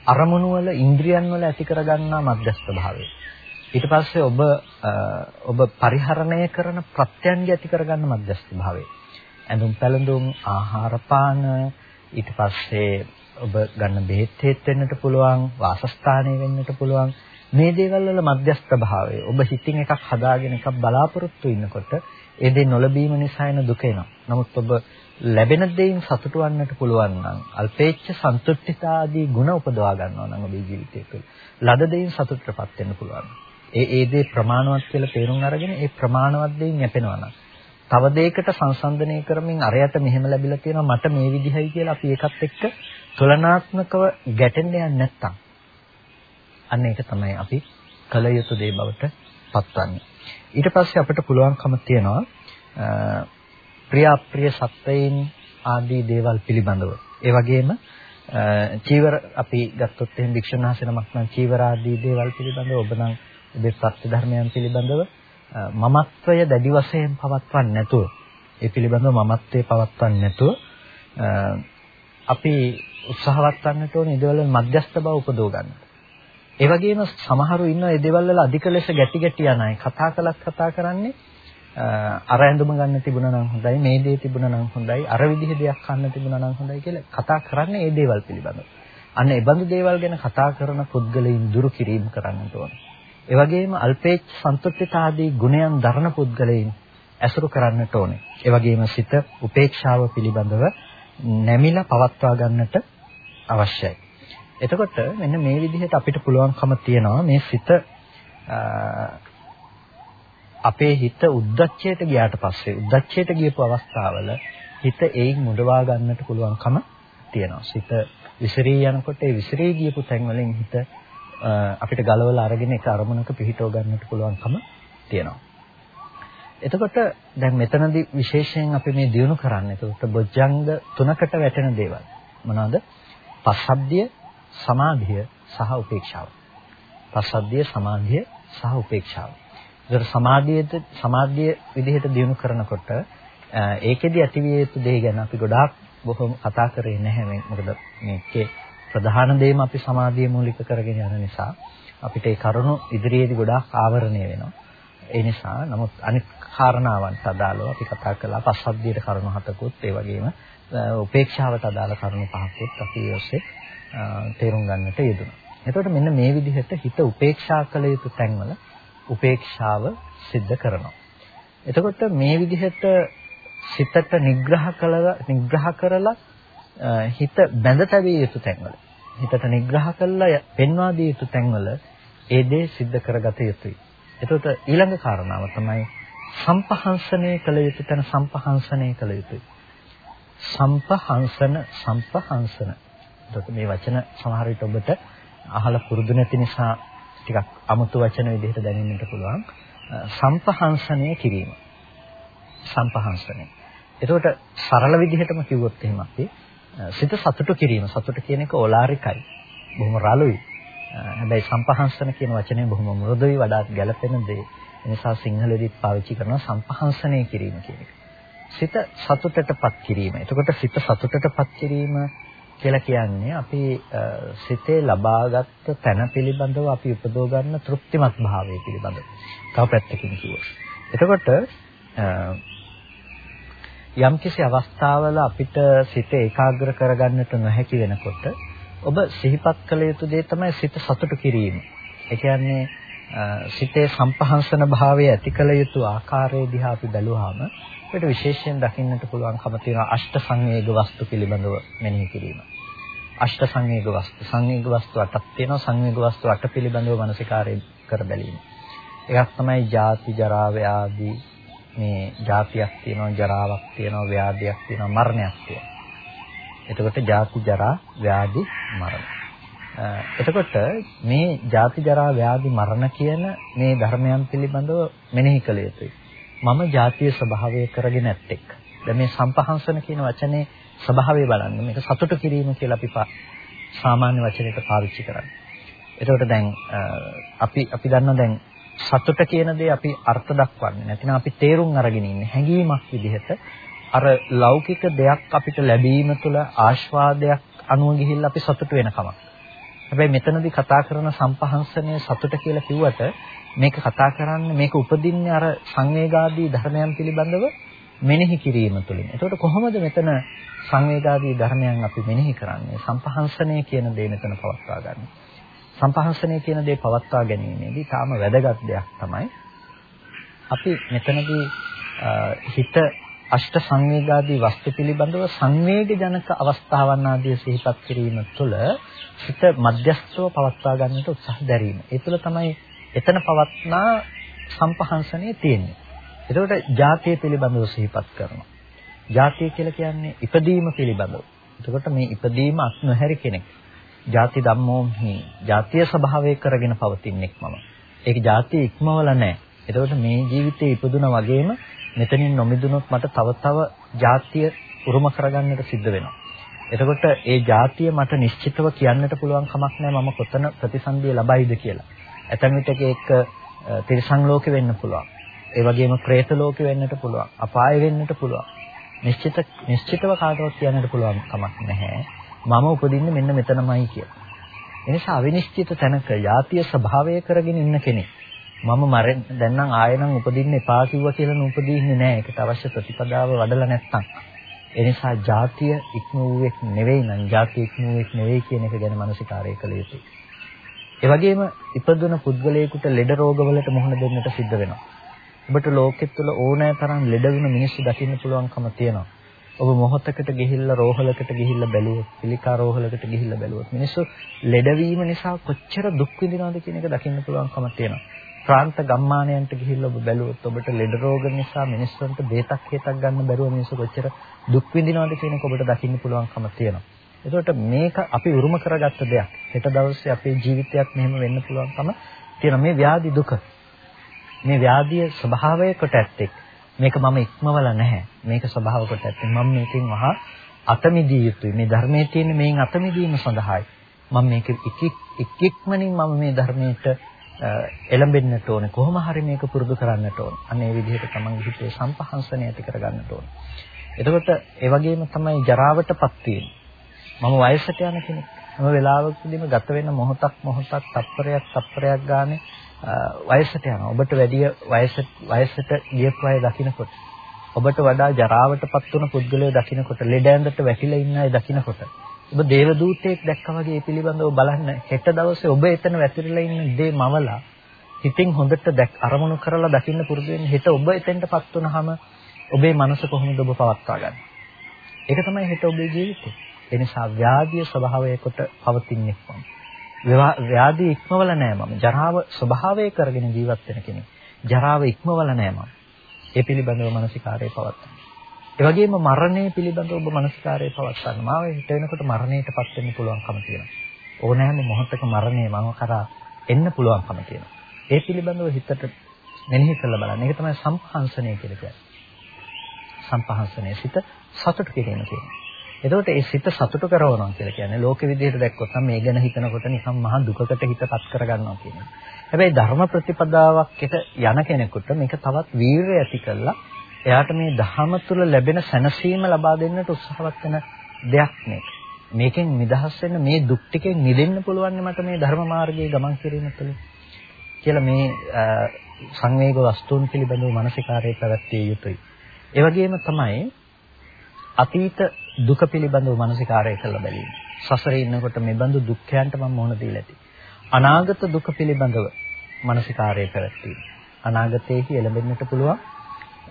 අරමුණු වල ඉන්ද්‍රියන් වල ඇති කරගන්නා මධ්‍යස්ථ භාවය. ඊට පස්සේ ඔබ ඔබ පරිහරණය කරන ප්‍රත්‍යයන්ගේ ඇති කරගන්න මධ්‍යස්ථ භාවය. ඇඳුම් පැළඳුම් ආහාර පාන ඊට පස්සේ ඔබ ගන්න බෙහෙත් හේත් වෙන්නට පුළුවන් වාසස්ථානය වෙන්නට පුළුවන් මේ දේවල් වල මධ්‍යස්ථ භාවය ඔබ හිතින් එකක් හදාගෙන එකක් බලාපොරොත්තු වෙනකොට ඒ දේ නොලැබීම නිසා එන දුක එනවා. නමුත් ඔබ ලැබෙන දෙයින් සතුටු වෙන්නට පුළුවන් නම් අල්පේච්ඡ සන්තුෂ්ඨිතාදී ගුණ උපදවා ගන්නවා නම් ඔබේ ජීවිතය තුළ ලද දෙයින් සතුටටපත් වෙන්න පුළුවන්. ඒ ඒ දේ ප්‍රමාණවත් කියලා තේරුම් අරගෙන ඒ ප්‍රමාණවත් දෙයින් යැපෙනවා නම් තව දෙයකට සංසන්දනය කරමින් අරයට මෙහෙම ලැබිලා තියෙනවා මට මේ විදිහයි කියලා අපි ඒකත් එක්ක තුලනාත්මකව ගැටෙන්න යන්නේ නැත්තම් අන්න ඒක තමයි අපි කල යුතු දේ බවට පත්වන්නේ. ඊට පස්සේ අපිට පුළුවන්කම තියෙනවා ප්‍රිය අප්‍රිය සත්වයින් ආදී දේවල් පිළිබඳව. ඒ වගේම චීවර අපි ගත්තොත් එහෙනම් භික්ෂුන් වහන්සේ නමක් නම් චීවර ආදී දේවල් පිළිබඳව ඔබ නම් ඔබේ සත්‍ය ධර්මයන් පිළිබඳව මමත්වය දැඩි වශයෙන් පවත්වන්නේ නැතුව ඒ පිළිබඳව මමත්වයේ පවත්වන්නේ නැතුව අපි උත්සාහවත් වන්නට ඕනේ ඉදවල මධ්‍යස්ථ බව උපදව ගන්න. ඒ වගේම සමහරු ඉන්නවා ඒ දේවල් වල අධික ලෙස ගැටි ගැටි යන අය කතා කළත් කතා කරන්නේ අර ඇඳුම ගන්න තිබුණා නම් හොඳයි මේ දේ තිබුණා නම් හොඳයි අර විදිහ දෙයක් කන්න තිබුණා නම් හොඳයි කියලා කතා කරන්නේ ඒ දේවල් පිළිබඳව. අන්න ඒ බඳු දේවල් ගැන කතා කරන පුද්ගලයින් දුරු කිරීම කරන්නට ඕනේ. ඒ වගේම අල්පේච්ඡ සන්තුෂ්ඨිතාදී ගුණයන් දරන පුද්ගලයින් ඇසුරු කරන්නට ඕනේ. ඒ වගේම සිත උපේක්ෂාව පිළිබඳව නැමිලා පවත්වා ගන්නට අවශ්‍යයි. එතකොට මෙන්න මේ විදිහට අපිට පුළුවන්කම තියනවා මේ සිත අපේ හිත උද්දච්චයට ගියාට පස්සේ උද්දච්චයට ගියපු අවස්ථාවල හිත ඒයින් මුදවා ගන්නට පුළුවන්කම තියෙනවා. සිත විසිරී යනකොට ඒ විසිරී ගියපු තැන් වලින් හිත අපිට ගලවලා අරගෙන ඒක අරමුණක පිහිටව ගන්නට පුළුවන්කම තියෙනවා. එතකොට දැන් මෙතනදී විශේෂයෙන් අපි මේ දිනු කරන්නේ එතකොට බොජ්ජංග තුනකට වැටෙන දේවල්. මොනවාද? පස්සද්ධිය, සමාධිය සහ උපේක්ෂාව. පස්සද්ධිය, සමාධිය සහ උපේක්ෂාව. ඒතර සමාධියද සමාධිය විදිහට දිනු කරනකොට ඒකෙදි ඇතිවිය යුතු දේ ගැන අපි ගොඩාක් බොහොම කතා කරේ නැහැ මේ මොකද මේකේ ප්‍රධාන දේම අපි සමාධිය මූලික කරගෙන යන නිසා අපිට ඒ කරුණු ඉදිරියේදී ගොඩාක් ආවරණය වෙනවා. ඒ නිසා නමුත් අනිත් කාරණාවන්ට අදාළව අපි කතා කළා පස්සද්ධියට කරුණු හතකුත් ඒ වගේම උපේක්ෂාවට අදාළ කරුණු පහකුත් අපි ඔස්සේ තේරුම් ගන්නට යෙදුණා. එතකොට මෙන්න මේ විදිහට හිත උපේක්ෂා කළ යුතු තැන්වල උපේක්ෂාව සිද්ධ කරනවා. එතකොට මේ විදිහට සිතට නිග්‍රහ කළා නිග්‍රහ කරලා හිත බැඳ තැබිය යුතු තැන්වල හිතට නිග්‍රහ කළා පෙන්වා දිය යුතු තැන්වල ඒ දේ සිද්ධ කරගත යුතුයි. එතකොට ඊළඟ කාරණාව තමයි සම්පහංසනය කළ යුතු තැන සම්පහංසනය කළ යුතුයි. සම්පහංසන සම්පහංසන. එතකොට මේ වචන සමහර විට ඔබට අහලා පුරුදු නැති නිසා ටිකක් අමුතු වචන විදිහට දැනෙන්නට පුළුවන්. සම්පහංසනය කිරීම. සම්පහංසනය. එතකොට සරල විදිහටම කිව්වොත් එහෙම අපි සිත සතුටු කිරීම. සතුට කියන එක ඕලාරිකයි. බොහොම රළුයි. හැබැයි සම්පහංසන කියන වචනේ බොහොම මෘදුයි වඩාත් ගැළපෙන දේ. ඒ නිසා සිංහලෙදිත් පාවිච්චි කරනවා සම්පහංසනය කිරීම කියන එක. සිත සතුටටපත් කිරීම. එතකොට සිත සතුටටපත් කිරීම කියලා කියන්නේ අපි සිතේ ලබාගත් තැන පිළිබඳව අපි උපදව ගන්න තෘප්තිමත් භාවය පිළිබඳව. තව පැත්තකින් කිව්වොත්. එතකොට යම්කිසි අවස්ථාවල අපිට සිත ඒකාග්‍ර කරගන්නට නොහැකි වෙනකොට ඔබ සිහිපත් කළ යුතු දේ තමයි සිත සතුටු කිරීම. ඒ කියන්නේ සිතේ සම්පහන්සන භාවය ඇති කළ යුතු ආකාරය දිහා අපි බැලුවාම අපිට විශේෂයෙන් දකින්නට පුළුවන්කම තියෙනවා අෂ්ට සංවේග වස්තු පිළිබඳව මෙනෙහි කිරීම. අෂ්ට සංවේග වස්තු සංවේග වස්තු අටක් තියෙනවා සංවේග වස්තු අට පිළිබඳව මනසිකාරය කර බැලීම. එකක් තමයි ජාති ජරා ව්‍යාධි මේ ජාතියක් තියෙනවා ජරාවක් තියෙනවා ව්‍යාධියක් තියෙනවා මරණයක් තියෙනවා. එතකොට ජාති ජරා ව්‍යාධි මරණ. එතකොට මේ ජාති ජරා ව්‍යාධි මරණ කියන මේ ධර්මයන් පිළිබඳව මෙනෙහි කළ යුතුයි. මම ජාතිය ස්වභාවය කරගෙන ඇත්තෙක්. දැන් මේ සම්පහන්සන කියන වචනේ ස්වභාවය බලන්න. මේක සතුට කිරීම කියලා අපි සාමාන්‍ය වචනයකට පාවිච්චි කරන්නේ. එතකොට දැන් අපි අපි දන්නවා දැන් සතුට කියන දේ අපි අර්ථ දක්වන්නේ නැතිනම් අපි තේරුම් අරගෙන ඉන්නේ හැඟීමක් විදිහට අර ලෞකික දෙයක් අපිට ලැබීම තුළ ආස්වාදයක් අනුව ගිහිල්ලා අපි සතුට වෙන කමක්. හැබැයි මෙතනදී කතා කරන සම්පහන්සනය සතුට කියලා කිව්වට මේක කතා කරන්නේ මේක උපදින්නේ අර සංවේගාදී ධර්මයන් පිළිබඳව මෙනෙහි කිරීම තුළින්. එතකොට කොහොමද මෙතන සංවේගාදී ධර්මයන් අපි මෙනෙහි කරන්නේ? සම්පහන්සනය කියන දේ මෙතන පවත්වා ගන්න. සම්පහන්සනය කියන දේ පවත්වා ගැනීමේදී තාම වැදගත් දෙයක් තමයි අපි මෙතනදී හිත අෂ්ට සංවේගාදී වස්තු පිළිබඳව සංවේගජනක අවස්ථාවන් ආදී සිහිපත් කිරීම තුළ හිත මධ්‍යස්ථව පවත්වා ගන්නට උත්සාහ දැරීම. ඒ තුළ තමයි එතන පවත්නා සම්පහන්සනය තියෙන්නේ. එතකොට ජාතිය පිළිබඳව සිහිපත් කරනවා. ජාතිය කියලා කියන්නේ ඉපදීම පිළිබඳව. එතකොට මේ ඉපදීම අත්නොහැරි කෙනෙක්. ජාති ධම්මෝහි ජාතිය ස්වභාවය කරගෙන පවතිනෙක් මම. ඒක ජාතිය ඉක්මවල නැහැ. එතකොට මේ ජීවිතේ ඉපදුනා වගේම මෙතනින් නොමිදුනොත් මට තව තව ජාතිය උරුම කරගන්නට සිද්ධ වෙනවා. එතකොට ඒ ජාතිය මට නිශ්චිතව කියන්නට පුළුවන් කමක් නැහැ මම කොතන ප්‍රතිසන්දිය ලබයිද කියලා. ඇතැම් විටක ඒක තිරිසන් ලෝකෙ වෙන්න පුළුවන්. ඒ වගේම പ്രേත ලෝකෙ වෙන්නට පුළුවන්. අපාය වෙන්නට පුළුවන්. නිශ්චිත නිශ්චිතව කාටවත් කියන්නට පුළුවන් කමක් නැහැ. මම උපදින්නේ මෙන්න මෙතනමයි කියලා. එනිසා අවිනිශ්චිත තැනක යාතිය ස්වභාවය කරගෙන ඉන්න කෙනෙක්. මම මරෙන් දැන් නම් ආයෙ නම් උපදින්න එපා කිව්වා කියලා නුපදින්නේ නැහැ. ඒකට අවශ්‍ය ප්‍රතිපදාව වඩලා නැත්තම්. ඒ නිසා ජාතිය ඉක්මවුවෙක් නෙවෙයි නම් ජාතිය ඉක්මවුවෙක් නෙවෙයි කියන එක ගැන මානසිකාරය කළ යුතුයි. ඒ වගේම ඉපදුන පුද්ගලයෙකුට ලෙඩ රෝගවලට මුහුණ දෙන්නට සිද්ධ වෙනවා. ඔබට ලෝකෙත් තුළ ඕනෑ තරම් ලෙඩ වෙන මිනිස්සු දකින්න පුළුවන්කම තියෙනවා. ඔබ මොහොතකට ගිහිල්ලා රෝහලකට ගිහිල්ලා බැලුවොත්, පිළිකා රෝහලකට ගිහිල්ලා බැලුවොත් මිනිස්සු ලෙඩවීම නිසා කොච්චර දුක් විඳිනවද කියන එක දකින්න පුළුවන්කම තියෙනවා. ප්‍රාන්ත ගම්මානයන්ට ගිහිල්ලා ඔබ බැලුවොත් ඔබට ලෙඩ රෝග නිසා මිනිස්සුන්ට බේතක් හේතක් ගන්න බැරුව මිනිස්සු කොච්චර දුක් විඳිනවද කියන එක ඔබට දකින්න පුළුවන්කම තියෙනවා. එතකොට මේක අපි උරුම කරගත්ත දෙයක්. හෙට දවසේ අපේ ජීවිතයක් මෙහෙම වෙන්න පුළුවන්කම තියෙන මේ ව්‍යාධි දුක. මේ ව්‍යාධිය ස්වභාවය කොට ඇත්තෙක්. මේක මම ඉක්මවල නැහැ. මේක ස්වභාව කොට ඇත්තේ. මම මේකෙන් වහා අතමිදිය යුතුයි. මේ ධර්මයේ තියෙන මේන් අතමිදීම සඳහායි. මම මේක ඉක් ඉක්මනින් මම මේ ධර්මයට එළඹෙන්නට ඕනේ. කොහොම හරි මේක පුරුදු කරන්නට ඕනේ. අන්න ඒ විදිහට තමන්ගේ හිතේ සම්පහන්සනය ඇති කරගන්නට ඕනේ. එතකොට ඒ වගේම තමයි ජරාවටපත් වීම. මම වයසට යන කෙනෙක්. හැම වෙලාවකදීම ගත වෙන මොහොතක් මොහොතක් තප්පරයක් තප්පරයක් ගානේ වයසට යනවා. ඔබට වැඩි වයස වයසට ගියපු අය දකින්නකොට ඔබට වඩා ජරාවටපත් වුණ පුද්ගලයෝ දකින්නකොට ලෙඩ ඇඳට වැටිලා ඉන්න අය දකින්නකොට ඔබ දේව දූතයෙක් දැක්කා වගේ ඒ පිළිබඳව බලන්න හෙට දවසේ ඔබ එතන වැතිරලා ඉන්න දේ මවලා හිතින් හොඳට දැක් අරමුණු කරලා දකින්න පුරුදු වෙන්න හෙට ඔබ එතෙන්ටපත් වුනහම ඔබේ මනස කොහොමද ඔබ පවත්වා ගන්න. ඒක තමයි හෙට ඔබේ ජීවිතේ. ඒ නිසා ව්‍යාධිය ස්වභාවය කොට පවතින්නේ කොහොමද? ව්‍යාධිය ඉක්මවල නෑ මම. ජරාව ස්වභාවය කරගෙන ජීවත් වෙන කෙනෙක්. ජරාව ඉක්මවල නෑ මම. ඒ පිළිබඳව මානසිකාරය පවත්වන්න. ඒ වගේම මරණය පිළිබඳව ඔබ මනස්කාරයේ පවත්වන්න. මාව හිත වෙනකොට මරණයටපත් වෙන්න පුළුවන්කම තියෙනවා. ඕනෑම මොහොතක මරණය මම කරා එන්න පුළුවන්කම තියෙනවා. ඒ පිළිබඳව හිතට මෙනෙහි කරලා බලන්න. ඒක තමයි සම්පහන්සනය කියලා කියන්නේ. සම්පහන්සනය සිත සතුට කිරීම කියන්නේ. එතකොට ඒ සිත සතුට කරනවා කියලා කියන්නේ ලෝක විදිහට දැක්කොත් නම් මේ ගැන හිතනකොට නිකන් මහා දුකකට හිතපත් කරගන්නවා කියන්නේ. හැබැයි ධර්ම ප්‍රතිපදාවක් යන කෙනෙකුට මේක තවත් වීරිය ඇති කරලා එයාට මේ ධහම තුල ලැබෙන සැනසීම ලබා දෙන්නට උත්සාහවත් වෙන දෙයක් මේක. මේකෙන් නිදහස් වෙන්න මේ දුක් ටිකෙන් මිදෙන්න පුළුවන් මට මේ ධර්ම මාර්ගයේ ගමන් කිරීම තුළ කියලා මේ සංවේග වස්තුන් පිළිබඳව මානසිකාරයේ පැවැත්විය යුතුයි. ඒ වගේම තමයි අතීත දුක පිළිබඳව මානසිකාරය කළ බැලීම. සසරේ ඉන්නකොට මේ බඳු දුක්ඛයන්ට මම මොන දීලා ඇති. අනාගත දුක පිළිබඳව මානසිකාරය පැවැත්වීම. අනාගතයේහි එළඹෙන්නට පුළුවන්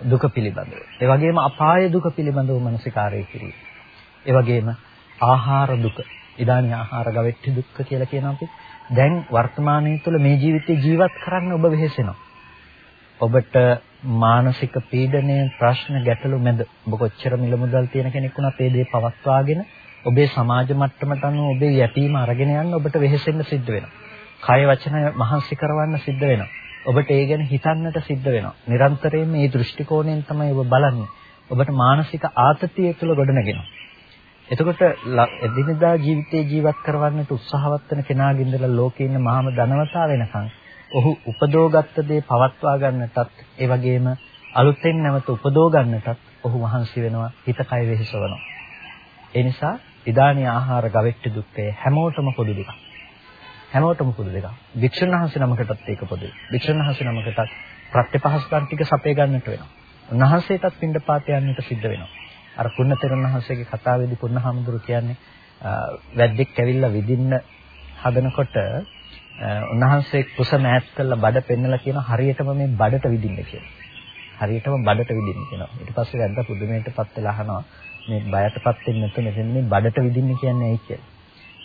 දුක පිළිබඳව. ඒ වගේම අපාය දුක පිළිබඳව මානසිකාරය කිරීම. ඒ වගේම ආහාර දුක. ඉදානි ආහාර ගවෙට්ටි දුක්ඛ කියලා කියන අපි දැන් වර්තමානයේ තුල මේ ජීවිතේ ජීවත් කරන්න ඔබ වෙහෙසෙනවා. ඔබට මානසික පීඩනය ප්‍රශ්න ගැටලු මැද ඔබ කොච්චර මිල මුදල් තියෙන කෙනෙක් වුණත් ඒ දේ පවත්වාගෙන ඔබේ සමාජ මට්ටමට අනුව ඔබේ යැපීම අරගෙන යන්න ඔබට වෙහෙසෙන්න සිද්ධ වෙනවා. කය වචන මහන්සි කරවන්න සිද්ධ වෙනවා. ඔබට ඒ ගැන හිතන්නට සිද්ධ වෙනවා. නිරන්තරයෙන් මේ දෘෂ්ටි කෝණයෙන් තමයි ඔබ බලන්නේ. ඔබට මානසික ආතතිය තුළ ගොඩනගෙනවා. එතකොට එදිනදා ජීවිතේ ජීවත් කරවන්නට උත්සාහවත් වෙන කෙනාගේ ඉඳලා ලෝකේ ඉන්න මහාම ධනවතා වෙනකන් ඔහු උපදෝගත්ත දේ පවත්වා ගන්නටත් ඒ වගේම අලුතෙන් නැවත උපදෝ ගන්නටත් ඔහු මහන්සි වෙනවා හිත කය වෙහෙසවනවා. ඒ නිසා ඉදානීය ආහාර ගවෙට්ටි දුක්ඛය හැමෝටම පොදු දෙකක්. හැමෝටම පොදු දෙකක්. වික්ෂුන් වහන්සේ නමකටත් ඒක පොදුයි. වික්ෂුන් වහන්සේ නමකටත් ප්‍රත්‍යපහස්කම් ටික සපේ ගන්නට වෙනවා. උන්වහන්සේටත් පින්ඩපාත යන්නට සිද්ධ වෙනවා. අර පුන්නතෙරණ වහන්සේගේ කතාවේදී පුන්නහාමුදුරු කියන්නේ වැද්දෙක් ඇවිල්ලා විදින්න හදනකොට උන්වහන්සේ කුස මෑත් කරලා බඩ පෙන්නලා කියන හරියටම මේ බඩට විදින්න කියලා. හරියටම බඩට විදින්න කියනවා. ඊට පස්සේ වැද්දා පුදුමයටපත් වෙලා අහනවා මේ බයටපත් වෙන්නේ නැතු මෙතන මේ බඩට විදින්න කියන්නේ ඇයි කියලා.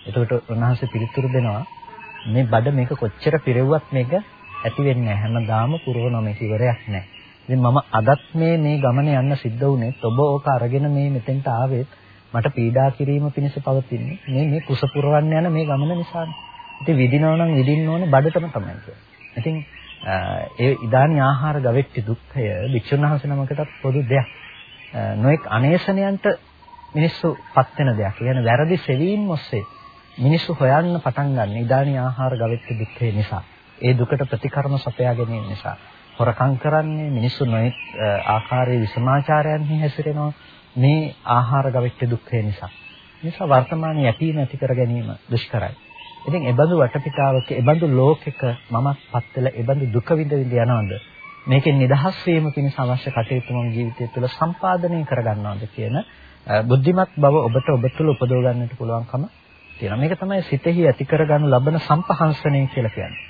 එතකොට උන්වහන්සේ පිළිතුරු දෙනවා මේ බඩ මේක කොච්චර පිරෙව්වත් මේක ඇති වෙන්නේ නැහැ. හැමදාම පුරවන මේක ඉවරයක් නැහැ. ඉතින් මම අදත් මේ මේ ගමන යන්න සිද්ධ වුණේ ඔබ ඕක අරගෙන මේ මෙතෙන්ට ආවෙත් මට පීඩා කිරීම පිණිස පවතින්නේ මේ මේ කුස පුරවන්න යන මේ ගමන නිසානේ. ඉතින් විදිනව නම් විදින්න ඕනේ බඩටම තමයි කියන්නේ. ඉතින් ඒ ඉදානි ආහාර ගවෙට්ටි දුක්ඛය වික්ෂුන් වහන්සේ නමකටත් පොදු දෙයක්. නොඑක් අනේසනයන්ට මිනිස්සු පත් වෙන දෙයක්. කියන්නේ වැරදි සෙවීම් ඔස්සේ මිනිස්සු හොයන්න පටන් ගන්න ඉදානි ආහාර ගවෙට්ටි දුක්ඛය නිසා. ඒ දුකට ප්‍රතිකර්ම සපයා ගැනීම නිසා. හොරකම් කරන්නේ මිනිස්සු නොඑක් ආකාරයේ විසමාචාරයන්හි හැසිරෙනවා මේ ආහාර ගවෙට්ටි දුක්ඛය නිසා. නිසා වර්තමානයේ යැපීම ඇති කර ගැනීම දුෂ්කරයි. ඉතින් එබඳු වටපිටාවක එබඳු ලෝකෙක මමත් පත් වෙලා එබඳු දුක විඳ විඳ යනවද මේකෙන් නිදහස් වීම පිණිස අවශ්‍ය කටයුතු මම ජීවිතය තුළ සම්පාදනය කරගන්නවද කියන බුද්ධිමත් බව ඔබට ඔබ තුළ උපදව ගන්නට පුළුවන්කම තියෙනවා. මේක තමයි සිතෙහි ඇති කරගනු ලබන සම්පහන්සනය කියලා කියන්නේ.